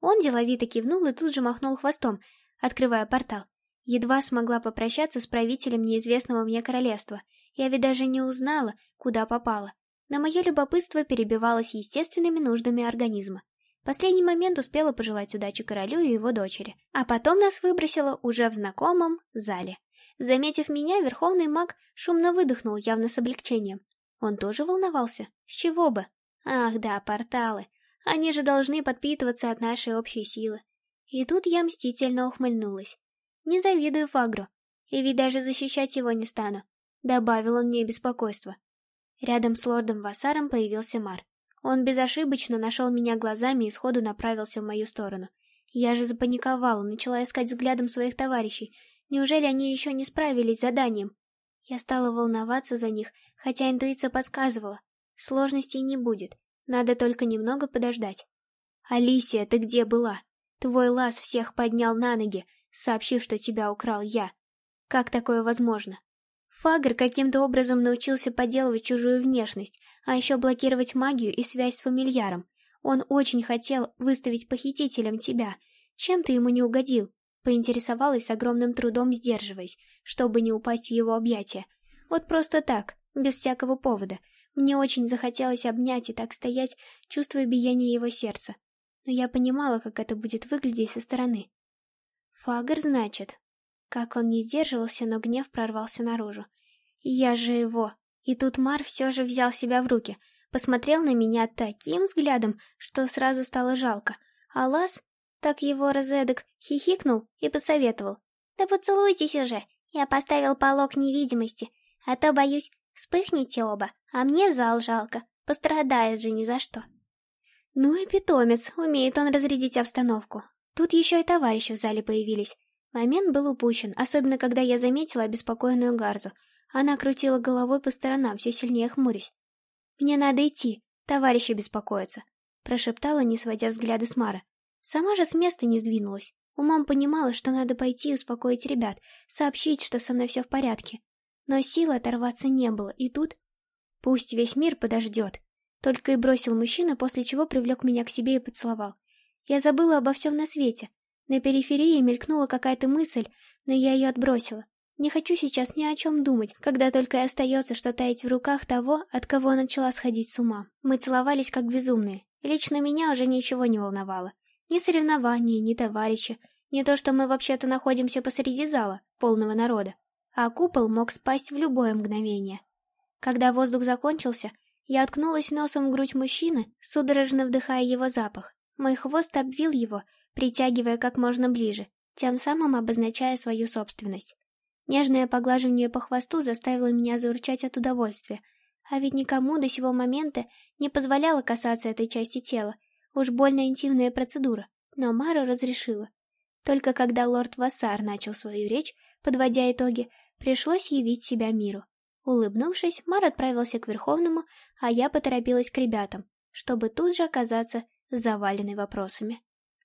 Он деловито кивнул и тут же махнул хвостом, открывая портал. Едва смогла попрощаться с правителем неизвестного мне королевства — я ведь даже не узнала, куда попала. На мое любопытство перебивалось естественными нуждами организма. Последний момент успела пожелать удачи королю и его дочери, а потом нас выбросило уже в знакомом зале. Заметив меня, верховный маг шумно выдохнул, явно с облегчением. Он тоже волновался? С чего бы? Ах да, порталы. Они же должны подпитываться от нашей общей силы. И тут я мстительно ухмыльнулась. Не завидую Фагру. И ведь даже защищать его не стану. Добавил он мне беспокойство. Рядом с лордом Вассаром появился Мар. Он безошибочно нашел меня глазами и сходу направился в мою сторону. Я же запаниковала, начала искать взглядом своих товарищей. Неужели они еще не справились с заданием? Я стала волноваться за них, хотя интуиция подсказывала. Сложностей не будет, надо только немного подождать. «Алисия, ты где была? Твой лаз всех поднял на ноги, сообщив, что тебя украл я. Как такое возможно?» Фагр каким-то образом научился подделывать чужую внешность, а еще блокировать магию и связь с фамильяром. Он очень хотел выставить похитителем тебя. Чем ты ему не угодил? Поинтересовалась с огромным трудом, сдерживаясь, чтобы не упасть в его объятия. Вот просто так, без всякого повода. Мне очень захотелось обнять и так стоять, чувствуя биение его сердца. Но я понимала, как это будет выглядеть со стороны. Фагр, значит. Как он не сдерживался, но гнев прорвался наружу. Я же его. И тут Мар все же взял себя в руки, посмотрел на меня таким взглядом, что сразу стало жалко. А Лас, так его разэдок, хихикнул и посоветовал. «Да поцелуйтесь уже, я поставил полог невидимости, а то, боюсь, вспыхнете оба, а мне зал жалко, пострадает же ни за что». Ну и питомец, умеет он разрядить обстановку. Тут еще и товарищи в зале появились. Момент был упущен, особенно когда я заметила обеспокоенную Гарзу — она крутила головой по сторонам, все сильнее хмурясь. «Мне надо идти, товарищи беспокоятся», — прошептала, не сводя взгляды с Мара. Сама же с места не сдвинулась. Умом понимала, что надо пойти и успокоить ребят, сообщить, что со мной все в порядке. Но силы оторваться не было, и тут... Пусть весь мир подождет. Только и бросил мужчина, после чего привлек меня к себе и поцеловал. Я забыла обо всем на свете. На периферии мелькнула какая-то мысль, но я ее отбросила. Не хочу сейчас ни о чем думать, когда только и остается, что таять в руках того, от кого начала сходить с ума. Мы целовались как безумные. Лично меня уже ничего не волновало. Ни соревнования, ни товарищи, не то, что мы вообще-то находимся посреди зала, полного народа. А купол мог спасть в любое мгновение. Когда воздух закончился, я откнулась носом в грудь мужчины, судорожно вдыхая его запах. Мой хвост обвил его, притягивая как можно ближе, тем самым обозначая свою собственность. Нежное поглаживание по хвосту заставило меня заурчать от удовольствия, а ведь никому до сего момента не позволяло касаться этой части тела, уж больно интимная процедура, но Мара разрешила. Только когда лорд Вассар начал свою речь, подводя итоги, пришлось явить себя миру. Улыбнувшись, Мар отправился к Верховному, а я поторопилась к ребятам, чтобы тут же оказаться заваленной вопросами.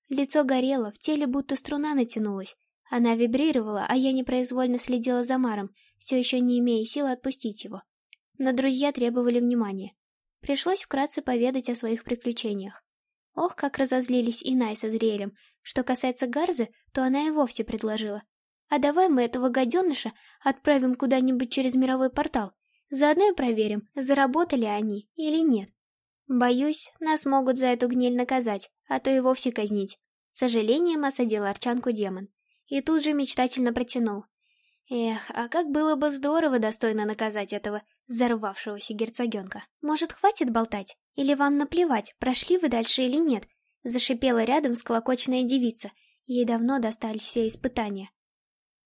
Лицо горело, в теле будто струна натянулась, она вибрировала, а я непроизвольно следила за Маром, все еще не имея сил отпустить его. Но друзья требовали внимания. Пришлось вкратце поведать о своих приключениях. Ох, как разозлились и Най со Зриэлем. Что касается Гарзы, то она и вовсе предложила. А давай мы этого гаденыша отправим куда-нибудь через мировой портал. Заодно и проверим, заработали они или нет. Боюсь, нас могут за эту гниль наказать, а то и вовсе казнить. С сожалением осадил Арчанку демон и тут же мечтательно протянул. Эх, а как было бы здорово достойно наказать этого взорвавшегося герцогенка. Может, хватит болтать? Или вам наплевать, прошли вы дальше или нет? Зашипела рядом склокоченная девица. Ей давно достались все испытания.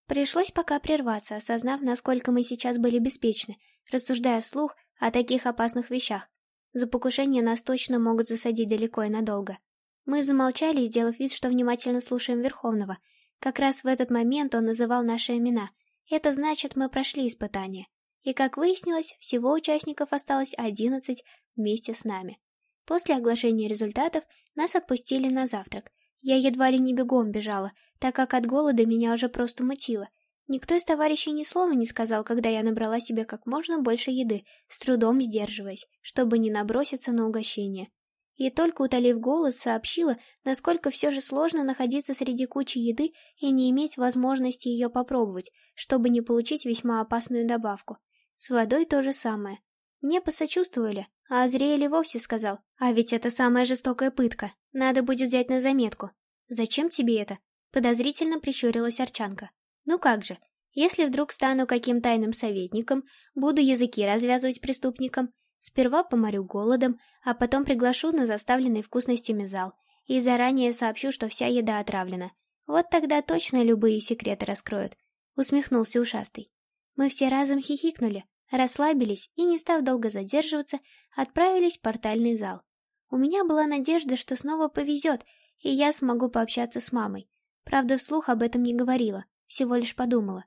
Пришлось пока прерваться, осознав, насколько мы сейчас были беспечны, рассуждая вслух о таких опасных вещах. За покушение нас точно могут засадить далеко и надолго. Мы замолчали, сделав вид, что внимательно слушаем Верховного — как раз в этот момент он называл наши имена. Это значит, мы прошли испытание. И, как выяснилось, всего участников осталось 11 вместе с нами. После оглашения результатов нас отпустили на завтрак. Я едва ли не бегом бежала, так как от голода меня уже просто мутило. Никто из товарищей ни слова не сказал, когда я набрала себе как можно больше еды, с трудом сдерживаясь, чтобы не наброситься на угощение и только утолив голод, сообщила, насколько все же сложно находиться среди кучи еды и не иметь возможности ее попробовать, чтобы не получить весьма опасную добавку. С водой то же самое. Мне посочувствовали, а Азриэль вовсе сказал, а ведь это самая жестокая пытка, надо будет взять на заметку. «Зачем тебе это?» — подозрительно прищурилась Арчанка. «Ну как же, если вдруг стану каким тайным советником, буду языки развязывать преступникам, Сперва поморю голодом, а потом приглашу на заставленный вкусностями зал и заранее сообщу, что вся еда отравлена. Вот тогда точно любые секреты раскроют. Усмехнулся ушастый. Мы все разом хихикнули, расслабились и, не став долго задерживаться, отправились в портальный зал. У меня была надежда, что снова повезет, и я смогу пообщаться с мамой. Правда, вслух об этом не говорила, всего лишь подумала.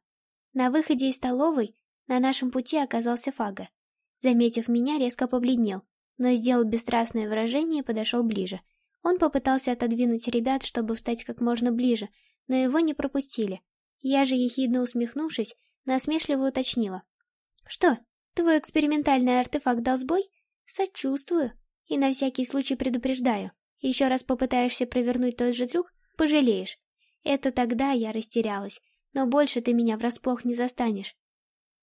На выходе из столовой На нашем пути оказался Фагр. Заметив меня, резко побледнел, но сделал бесстрастное выражение и подошел ближе. Он попытался отодвинуть ребят, чтобы встать как можно ближе, но его не пропустили. Я же, ехидно усмехнувшись, насмешливо уточнила. «Что, твой экспериментальный артефакт дал сбой? Сочувствую. И на всякий случай предупреждаю. Еще раз попытаешься провернуть тот же трюк, пожалеешь. Это тогда я растерялась, но больше ты меня врасплох не застанешь.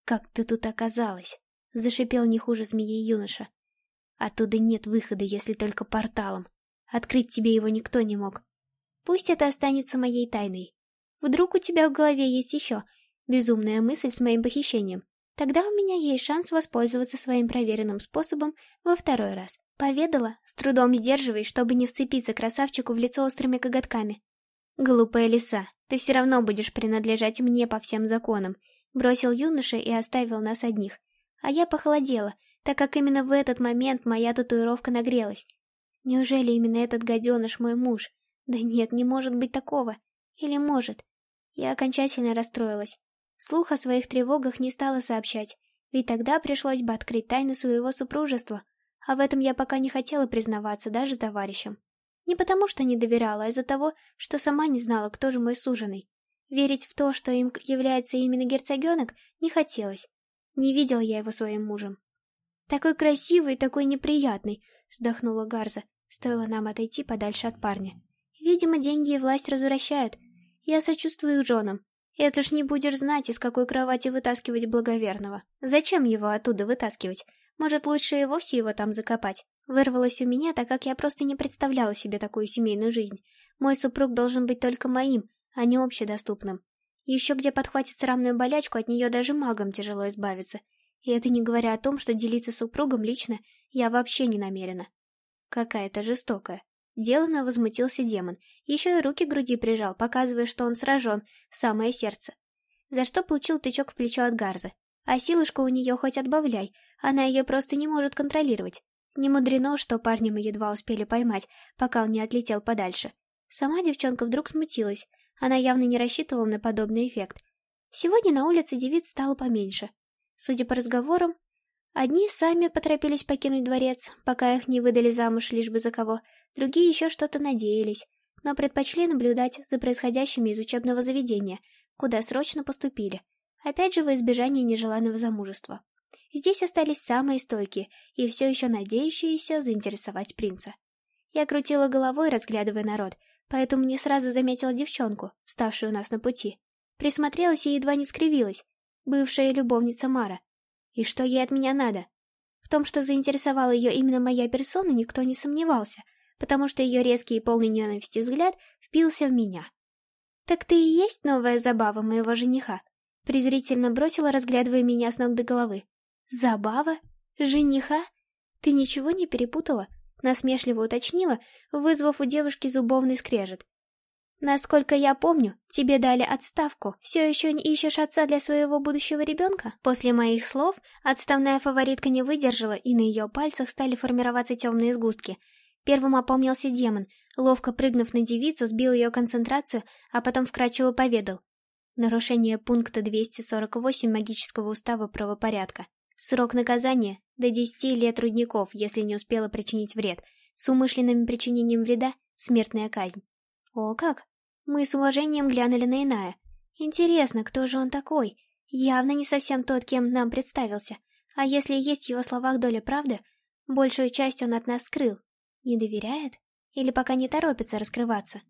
«Как ты тут оказалась?» — зашипел не хуже змеи юноша. «Оттуда нет выхода, если только порталом. Открыть тебе его никто не мог. Пусть это останется моей тайной. Вдруг у тебя в голове есть еще безумная мысль с моим похищением. Тогда у меня есть шанс воспользоваться своим проверенным способом во второй раз. Поведала, с трудом сдерживаясь, чтобы не вцепиться красавчику в лицо острыми коготками. «Глупая лиса, ты все равно будешь принадлежать мне по всем законам», бросил юноша и оставил нас одних. А я похолодела, так как именно в этот момент моя татуировка нагрелась. Неужели именно этот гаденыш мой муж? Да нет, не может быть такого. Или может? Я окончательно расстроилась. Слух о своих тревогах не стала сообщать, ведь тогда пришлось бы открыть тайну своего супружества, а в этом я пока не хотела признаваться даже товарищам. Не потому, что не доверяла, а из-за того, что сама не знала, кто же мой суженый. Верить в то, что им является именно герцогенок, не хотелось. Не видел я его своим мужем. «Такой красивый, такой неприятный», — вздохнула Гарза, стоило нам отойти подальше от парня. «Видимо, деньги и власть развращают. Я сочувствую их женам. Это ж не будешь знать, из какой кровати вытаскивать благоверного. Зачем его оттуда вытаскивать? Может, лучше и вовсе его там закопать? Вырвалось у меня, так как я просто не представляла себе такую семейную жизнь. Мой супруг должен быть только моим, а не общедоступным. Еще где подхватит срамную болячку, от нее даже магам тяжело избавиться. И это не говоря о том, что делиться супругом лично я вообще не намерена. Какая-то жестокая. Делано возмутился демон, еще и руки к груди прижал, показывая, что он сражен, самое сердце. За что получил тычок в плечо от Гарза. А силушка у нее хоть отбавляй, она ее просто не может контролировать. Не мудрено, что парня мы едва успели поймать, пока он не отлетел подальше. Сама девчонка вдруг смутилась, она явно не рассчитывала на подобный эффект. Сегодня на улице девиц стало поменьше. Судя по разговорам, одни сами поторопились покинуть дворец, пока их не выдали замуж лишь бы за кого, другие еще что-то надеялись, но предпочли наблюдать за происходящими из учебного заведения, куда срочно поступили, опять же во избежание нежеланного замужества. Здесь остались самые стойкие и все еще надеющиеся заинтересовать принца. Я крутила головой, разглядывая народ, поэтому не сразу заметила девчонку, вставшую у нас на пути. Присмотрелась и едва не скривилась. Бывшая любовница Мара. И что ей от меня надо? В том, что заинтересовала ее именно моя персона, никто не сомневался, потому что ее резкий и полный ненависти взгляд впился в меня. «Так ты и есть новая забава моего жениха?» Презрительно бросила, разглядывая меня с ног до головы. «Забава? Жениха? Ты ничего не перепутала?» насмешливо уточнила, вызвав у девушки зубовный скрежет. «Насколько я помню, тебе дали отставку. Все еще не ищешь отца для своего будущего ребенка?» После моих слов отставная фаворитка не выдержала, и на ее пальцах стали формироваться темные сгустки. Первым опомнился демон, ловко прыгнув на девицу, сбил ее концентрацию, а потом вкрадчиво поведал. Нарушение пункта 248 магического устава правопорядка. Срок наказания до 10 лет рудников, если не успела причинить вред. С умышленным причинением вреда — смертная казнь. О, как! Мы с уважением глянули на Иная. Интересно, кто же он такой? Явно не совсем тот, кем нам представился. А если есть в его словах доля правды, большую часть он от нас скрыл. Не доверяет? Или пока не торопится раскрываться?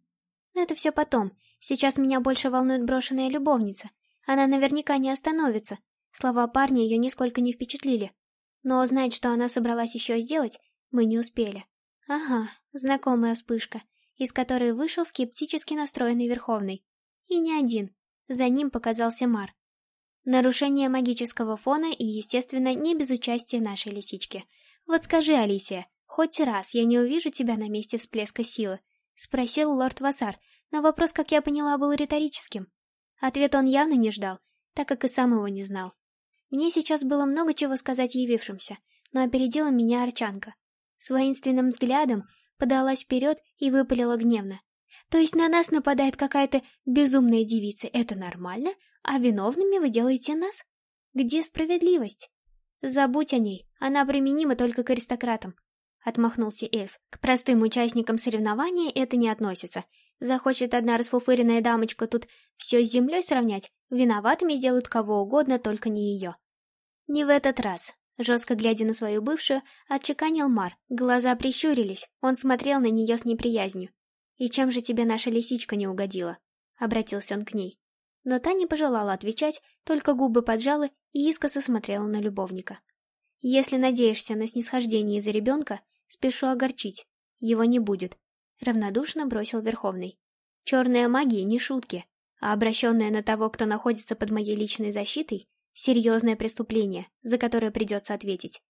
Но это все потом. Сейчас меня больше волнует брошенная любовница. Она наверняка не остановится, Слова парня ее нисколько не впечатлили. Но знать, что она собралась еще сделать, мы не успели. Ага, знакомая вспышка, из которой вышел скептически настроенный Верховный. И не один. За ним показался Мар. Нарушение магического фона и, естественно, не без участия нашей лисички. Вот скажи, Алисия, хоть раз я не увижу тебя на месте всплеска силы? Спросил лорд Васар, но вопрос, как я поняла, был риторическим. Ответ он явно не ждал, так как и сам его не знал. Мне сейчас было много чего сказать явившимся, но опередила меня Арчанка. С воинственным взглядом подалась вперед и выпалила гневно. То есть на нас нападает какая-то безумная девица, это нормально, а виновными вы делаете нас? Где справедливость? Забудь о ней, она применима только к аристократам. Отмахнулся эльф. К простым участникам соревнования это не относится. Захочет одна расфуфыренная дамочка тут все с землей сравнять, виноватыми сделают кого угодно, только не ее. Не в этот раз. Жестко глядя на свою бывшую, отчеканил Мар. Глаза прищурились, он смотрел на нее с неприязнью. «И чем же тебе наша лисичка не угодила?» Обратился он к ней. Но та не пожелала отвечать, только губы поджала и искоса смотрела на любовника. «Если надеешься на снисхождение из-за ребенка, спешу огорчить. Его не будет», — равнодушно бросил Верховный. «Черная магия не шутки, а обращенная на того, кто находится под моей личной защитой, серьезное преступление, за которое придется ответить.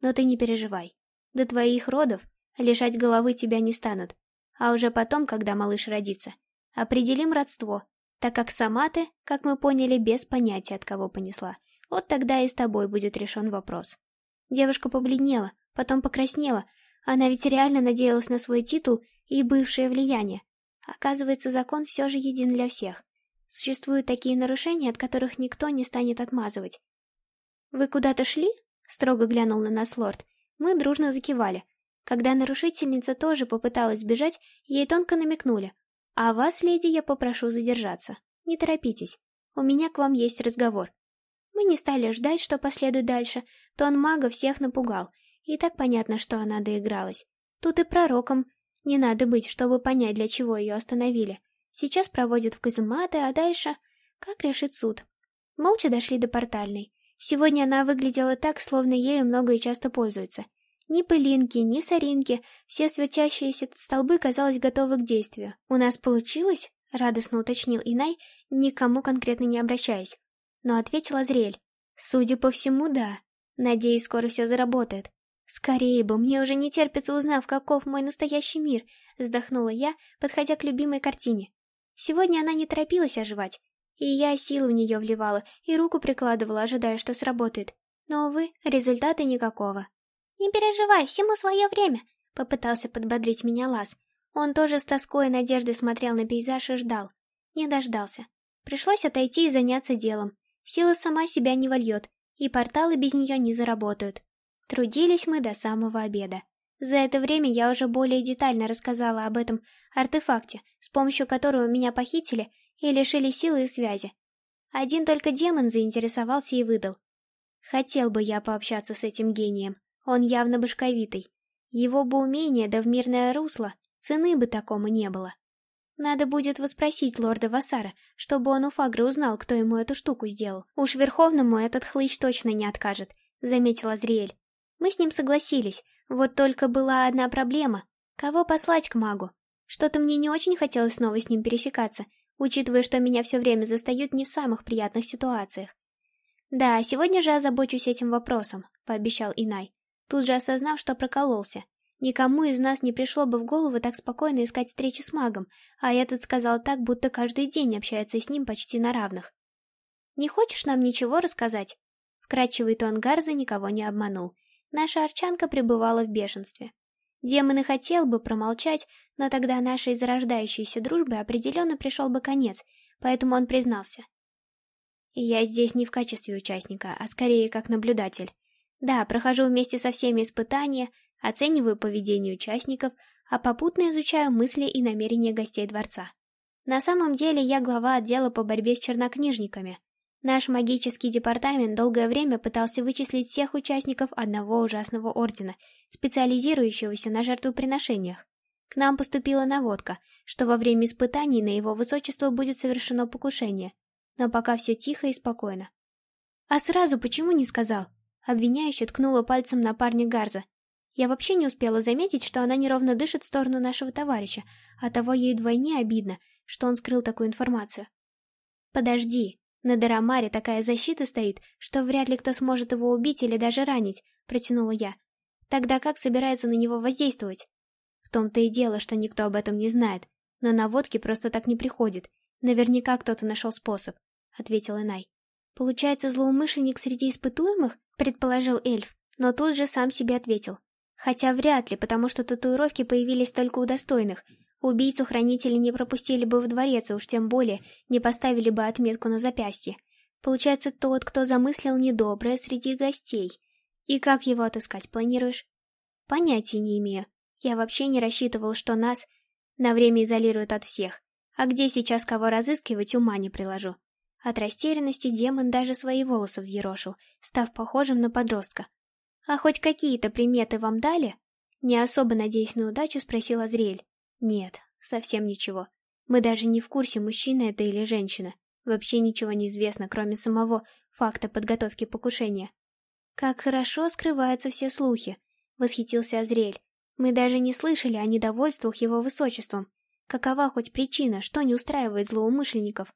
Но ты не переживай. До твоих родов лишать головы тебя не станут, а уже потом, когда малыш родится, определим родство, так как сама ты, как мы поняли, без понятия, от кого понесла. Вот тогда и с тобой будет решен вопрос. Девушка побледнела, потом покраснела. Она ведь реально надеялась на свой титул и бывшее влияние. Оказывается, закон все же един для всех. Существуют такие нарушения, от которых никто не станет отмазывать. «Вы куда-то шли?» — строго глянул на нас лорд. Мы дружно закивали. Когда нарушительница тоже попыталась сбежать, ей тонко намекнули. А вас, леди, я попрошу задержаться. Не торопитесь. У меня к вам есть разговор. Мы не стали ждать, что последует дальше. Тон мага всех напугал. И так понятно, что она доигралась. Тут и пророком не надо быть, чтобы понять, для чего ее остановили. Сейчас проводят в казематы, а дальше... Как решит суд. Молча дошли до портальной. Сегодня она выглядела так, словно ею много и часто пользуются. Ни пылинки, ни соринки, все светящиеся столбы, казалось, готовы к действию. «У нас получилось?» — радостно уточнил Инай, никому конкретно не обращаясь. Но ответила Азриэль. «Судя по всему, да. Надеюсь, скоро все заработает. Скорее бы, мне уже не терпится узнав, каков мой настоящий мир», — вздохнула я, подходя к любимой картине. Сегодня она не торопилась оживать, и я силу в нее вливала и руку прикладывала, ожидая, что сработает. Но, увы, результата никакого. «Не переживай, всему свое время», — попытался подбодрить меня Лас. Он тоже с тоской и надеждой смотрел на пейзаж и ждал. Не дождался. Пришлось отойти и заняться делом. Сила сама себя не вольет, и порталы без нее не заработают. Трудились мы до самого обеда. За это время я уже более детально рассказала об этом артефакте, с помощью которого меня похитили и лишили силы и связи. Один только демон заинтересовался и выдал. Хотел бы я пообщаться с этим гением. Он явно башковитый. Его бы умение да в мирное русло, цены бы такому не было. Надо будет воспросить лорда Вассара, чтобы он у Фагры узнал, кто ему эту штуку сделал. Уж Верховному этот хлыщ точно не откажет, заметила Зриэль. Мы с ним согласились, вот только была одна проблема. Кого послать к магу? Что-то мне не очень хотелось снова с ним пересекаться, учитывая, что меня все время застают не в самых приятных ситуациях. «Да, сегодня же озабочусь этим вопросом», — пообещал Инай тут же осознав, что прокололся. Никому из нас не пришло бы в голову так спокойно искать встречи с магом, а этот сказал так, будто каждый день общается с ним почти на равных. «Не хочешь нам ничего рассказать?» Вкрадчивый тон Гарза никого не обманул. Наша арчанка пребывала в бешенстве. Демон и хотел бы промолчать, но тогда нашей зарождающейся дружбе определенно пришел бы конец, поэтому он признался. «Я здесь не в качестве участника, а скорее как наблюдатель. Да, прохожу вместе со всеми испытания, оцениваю поведение участников, а попутно изучаю мысли и намерения гостей дворца. На самом деле я глава отдела по борьбе с чернокнижниками. Наш магический департамент долгое время пытался вычислить всех участников одного ужасного ордена, специализирующегося на жертвоприношениях. К нам поступила наводка, что во время испытаний на его высочество будет совершено покушение. Но пока все тихо и спокойно. «А сразу почему не сказал?» Обвиняюще ткнула пальцем на парня Гарза. Я вообще не успела заметить, что она неровно дышит в сторону нашего товарища, а того ей вдвойне обидно, что он скрыл такую информацию. «Подожди, на Дарамаре такая защита стоит, что вряд ли кто сможет его убить или даже ранить», — протянула я. «Тогда как собирается на него воздействовать?» «В том-то и дело, что никто об этом не знает, но наводки просто так не приходит. Наверняка кто-то нашел способ», — ответил Инай. «Получается, злоумышленник среди испытуемых?» предположил эльф, но тут же сам себе ответил. Хотя вряд ли, потому что татуировки появились только у достойных. Убийцу хранители не пропустили бы в дворец, уж тем более не поставили бы отметку на запястье. Получается, тот, кто замыслил недоброе среди гостей. И как его отыскать планируешь? Понятия не имею. Я вообще не рассчитывал, что нас на время изолируют от всех. А где сейчас кого разыскивать, ума не приложу. От растерянности демон даже свои волосы взъерошил, став похожим на подростка. «А хоть какие-то приметы вам дали?» Не особо надеясь на удачу, спросил Азриэль. «Нет, совсем ничего. Мы даже не в курсе, мужчина это или женщина. Вообще ничего не известно, кроме самого факта подготовки покушения. Как хорошо скрываются все слухи, восхитился Азриэль. Мы даже не слышали о недовольствах его высочеством. Какова хоть причина, что не устраивает злоумышленников?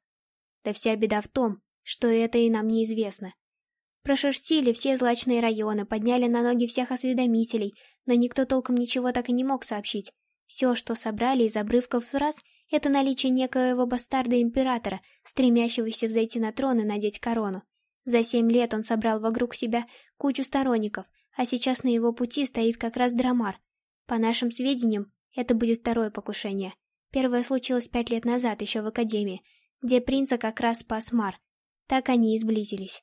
Да вся беда в том, что это и нам неизвестно. Прошерстили все злачные районы, подняли на ноги всех осведомителей, но никто толком ничего так и не мог сообщить. Все, что собрали из обрывков фраз, это наличие некоего бастарда-императора, стремящегося взойти на трон и надеть корону. За семь лет он собрал вокруг себя кучу сторонников, а сейчас на его пути стоит как раз Драмар. По нашим сведениям, это будет второе покушение. Первое случилось пять лет назад, еще в Академии, где принца как раз спас Мар. Так они и сблизились.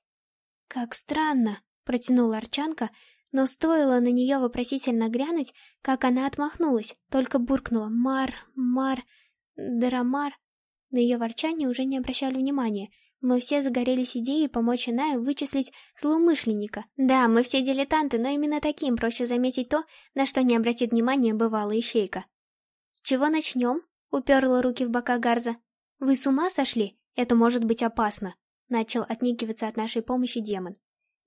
«Как странно», — протянула Арчанка, но стоило на нее вопросительно глянуть, как она отмахнулась, только буркнула «Мар, Мар, Дарамар». На ее ворчание уже не обращали внимания. Мы все загорелись идеей помочь Инаю вычислить злоумышленника. Да, мы все дилетанты, но именно таким проще заметить то, на что не обратит внимания бывалая ищейка. «С чего начнем?» — уперла руки в бока Гарза. «Вы с ума сошли? Это может быть опасно!» — начал отникиваться от нашей помощи демон.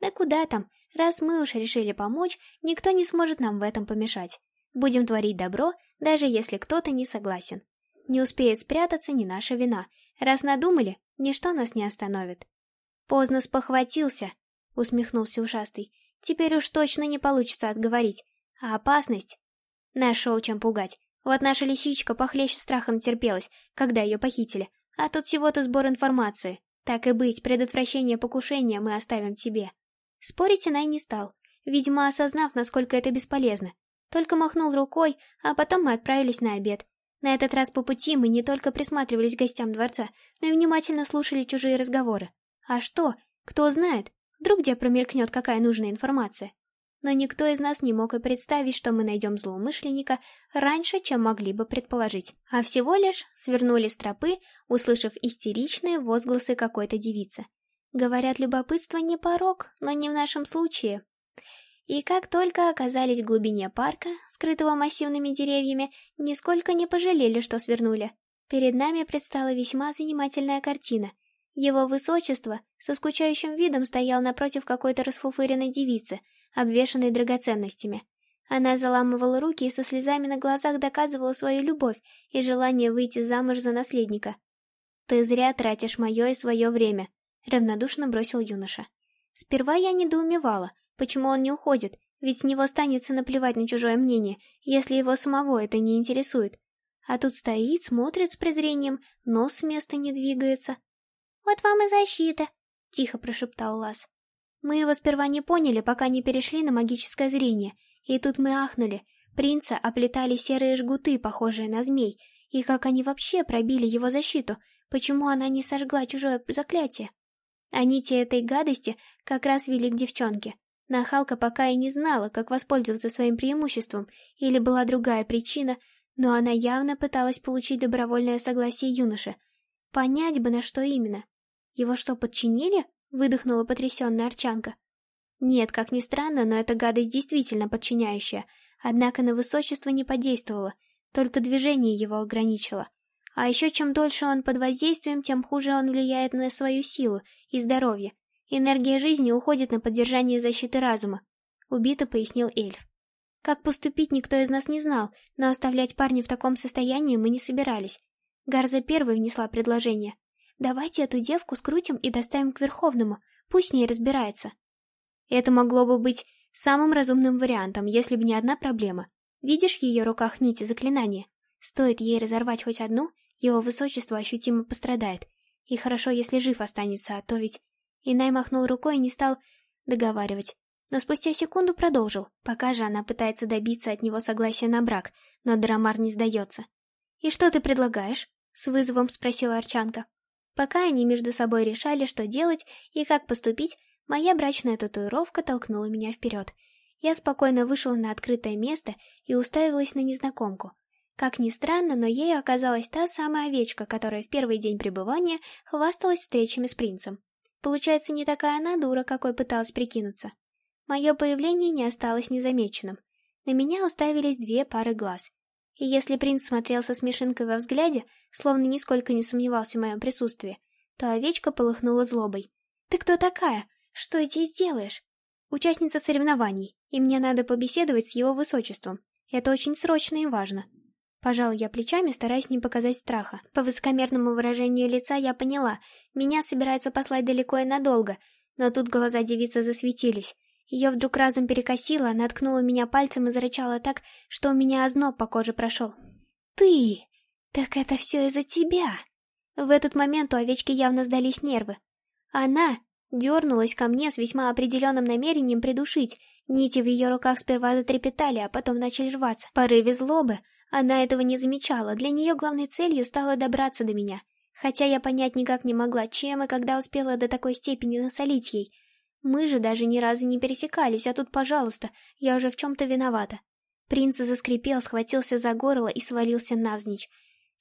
«Да куда там? Раз мы уж решили помочь, никто не сможет нам в этом помешать. Будем творить добро, даже если кто-то не согласен. Не успеет спрятаться, не наша вина. Раз надумали, ничто нас не остановит. Поздно спохватился, усмехнулся ушастый. Теперь уж точно не получится отговорить. А опасность? Нашел чем пугать. Вот наша лисичка похлеще страха натерпелась, когда ее похитили. А тут всего-то сбор информации. Так и быть, предотвращение покушения мы оставим тебе. Спорить Инай не стал, видимо, осознав, насколько это бесполезно. Только махнул рукой, а потом мы отправились на обед. На этот раз по пути мы не только присматривались к гостям дворца, но и внимательно слушали чужие разговоры. А что? Кто знает? Вдруг где промелькнет какая нужная информация? Но никто из нас не мог и представить, что мы найдем злоумышленника раньше, чем могли бы предположить. А всего лишь свернули с тропы, услышав истеричные возгласы какой-то девицы. Говорят, любопытство не порог, но не в нашем случае. И как только оказались в глубине парка, скрытого массивными деревьями, нисколько не пожалели, что свернули. Перед нами предстала весьма занимательная картина. Его высочество со скучающим видом стоял напротив какой-то расфуфыренной девицы, обвешанной драгоценностями. Она заламывала руки и со слезами на глазах доказывала свою любовь и желание выйти замуж за наследника. «Ты зря тратишь мое и свое время», — равнодушно бросил юноша. Сперва я недоумевала, почему он не уходит, ведь с него станется наплевать на чужое мнение, если его самого это не интересует. А тут стоит, смотрит с презрением, нос с места не двигается. «Вот вам и защита», — тихо прошептал Лас. Мы его сперва не поняли, пока не перешли на магическое зрение, и тут мы ахнули. Принца оплетали серые жгуты, похожие на змей, и как они вообще пробили его защиту, почему она не сожгла чужое заклятие? А нити этой гадости как раз вели к девчонке. Нахалка пока и не знала, как воспользоваться своим преимуществом, или была другая причина, но она явно пыталась получить добровольное согласие юноши. Понять бы, на что именно. Его что, подчинили? Выдохнула потрясенная Арчанка. Нет, как ни странно, но эта гадость действительно подчиняющая, однако на высочество не подействовала, только движение его ограничило. А еще чем дольше он под воздействием, тем хуже он влияет на свою силу и здоровье. Энергия жизни уходит на поддержание защиты разума. Убито пояснил эльф. Как поступить, никто из нас не знал, но оставлять парня в таком состоянии мы не собирались. Гарза первой внесла предложение. «Давайте эту девку скрутим и доставим к Верховному, пусть с ней разбирается». Это могло бы быть самым разумным вариантом, если бы не одна проблема. Видишь в ее руках нити заклинания? Стоит ей разорвать хоть одну, его высочество ощутимо пострадает. И хорошо, если жив останется, а то ведь... Инай махнул рукой и не стал договаривать. Но спустя секунду продолжил, пока же она пытается добиться от него согласия на брак, но Драмар не сдается. «И что ты предлагаешь?» — с вызовом спросила Арчанка. Пока они между собой решали, что делать и как поступить, моя брачная татуировка толкнула меня вперед. Я спокойно вышла на открытое место и уставилась на незнакомку. Как ни странно, но ей оказалась та самая овечка, которая в первый день пребывания хвасталась встречами с принцем. Получается, не такая она дура, какой пыталась прикинуться. Мое появление не осталось незамеченным. На меня уставились две пары глаз. И если принц смотрел со смешинкой во взгляде, словно нисколько не сомневался в моем присутствии, то овечка полыхнула злобой. «Ты кто такая? Что здесь делаешь?» «Участница соревнований, и мне надо побеседовать с его высочеством. Это очень срочно и важно». Пожал я плечами, стараясь не показать страха. По высокомерному выражению лица я поняла, меня собираются послать далеко и надолго, но тут глаза девицы засветились. Ее вдруг разом перекосило, она ткнула меня пальцем и зарычала так, что у меня озноб по коже прошел. «Ты! Так это все из-за тебя!» В этот момент у овечки явно сдались нервы. Она дернулась ко мне с весьма определенным намерением придушить. Нити в ее руках сперва затрепетали, а потом начали рваться. Порыве злобы. Она этого не замечала. Для нее главной целью стало добраться до меня. Хотя я понять никак не могла, чем и когда успела до такой степени насолить ей. Мы же даже ни разу не пересекались, а тут, пожалуйста, я уже в чем-то виновата. Принц заскрипел, схватился за горло и свалился навзничь.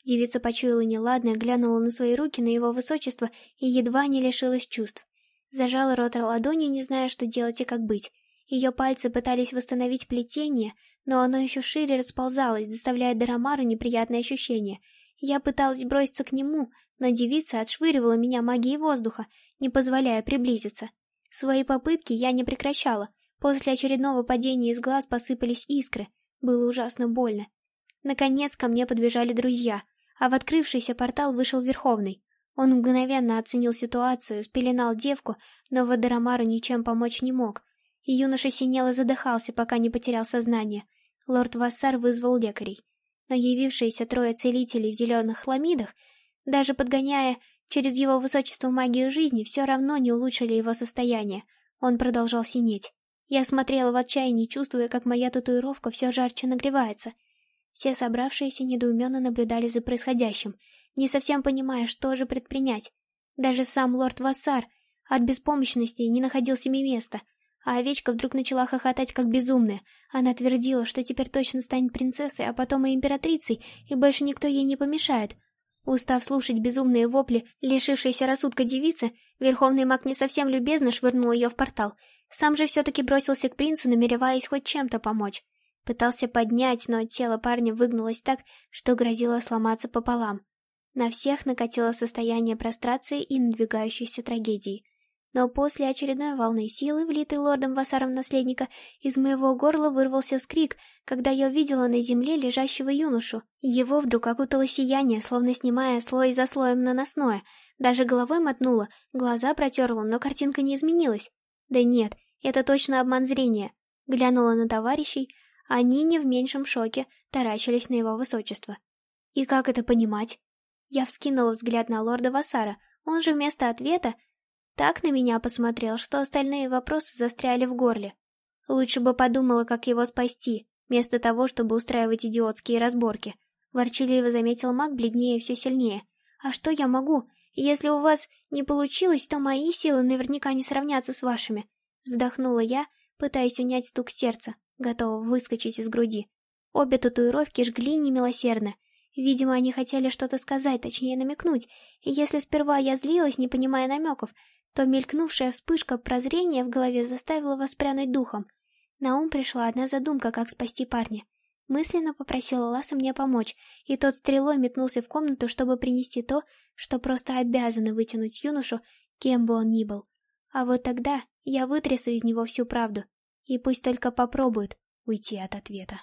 Девица почуяла неладное, глянула на свои руки, на его высочество и едва не лишилась чувств. Зажала рот ладонью, не зная, что делать и как быть. Ее пальцы пытались восстановить плетение, но оно еще шире расползалось, доставляя Дарамару неприятные ощущения. Я пыталась броситься к нему, но девица отшвыривала меня магией воздуха, не позволяя приблизиться. Свои попытки я не прекращала. После очередного падения из глаз посыпались искры. Было ужасно больно. Наконец ко мне подбежали друзья, а в открывшийся портал вышел Верховный. Он мгновенно оценил ситуацию, спеленал девку, но Вадерамару ничем помочь не мог. И юноша синел и задыхался, пока не потерял сознание. Лорд Вассар вызвал лекарей. Но явившиеся трое целителей в зеленых хламидах, даже подгоняя Через его высочество магию жизни все равно не улучшили его состояние. Он продолжал синеть. Я смотрела в отчаянии, чувствуя, как моя татуировка все жарче нагревается. Все собравшиеся недоуменно наблюдали за происходящим, не совсем понимая, что же предпринять. Даже сам лорд Вассар от беспомощности не находил себе места, а овечка вдруг начала хохотать как безумная. Она твердила, что теперь точно станет принцессой, а потом и императрицей, и больше никто ей не помешает. Устав слушать безумные вопли, лишившейся рассудка девицы, верховный маг не совсем любезно швырнул ее в портал. Сам же все-таки бросился к принцу, намереваясь хоть чем-то помочь. Пытался поднять, но тело парня выгнулось так, что грозило сломаться пополам. На всех накатило состояние прострации и надвигающейся трагедии. Но после очередной волны силы, влитой лордом Вассаром наследника, из моего горла вырвался вскрик, когда я увидела на земле лежащего юношу. Его вдруг окутало сияние, словно снимая слой за слоем наносное. Даже головой мотнула, глаза протерла, но картинка не изменилась. Да нет, это точно обман зрения. Глянула на товарищей, они не в меньшем шоке таращились на его высочество. И как это понимать? Я вскинула взгляд на лорда Вассара, он же вместо ответа так на меня посмотрел, что остальные вопросы застряли в горле. Лучше бы подумала, как его спасти, вместо того, чтобы устраивать идиотские разборки. Ворчаливо заметил маг, бледнее все сильнее. «А что я могу? Если у вас не получилось, то мои силы наверняка не сравнятся с вашими». Вздохнула я, пытаясь унять стук сердца, готова выскочить из груди. Обе татуировки жгли немилосердно. Видимо, они хотели что-то сказать, точнее намекнуть, и если сперва я злилась, не понимая намеков, то мелькнувшая вспышка прозрения в голове заставила воспрянуть духом. На ум пришла одна задумка, как спасти парня. Мысленно попросила Ласа мне помочь, и тот стрелой метнулся в комнату, чтобы принести то, что просто обязаны вытянуть юношу, кем бы он ни был. А вот тогда я вытрясу из него всю правду, и пусть только попробует уйти от ответа.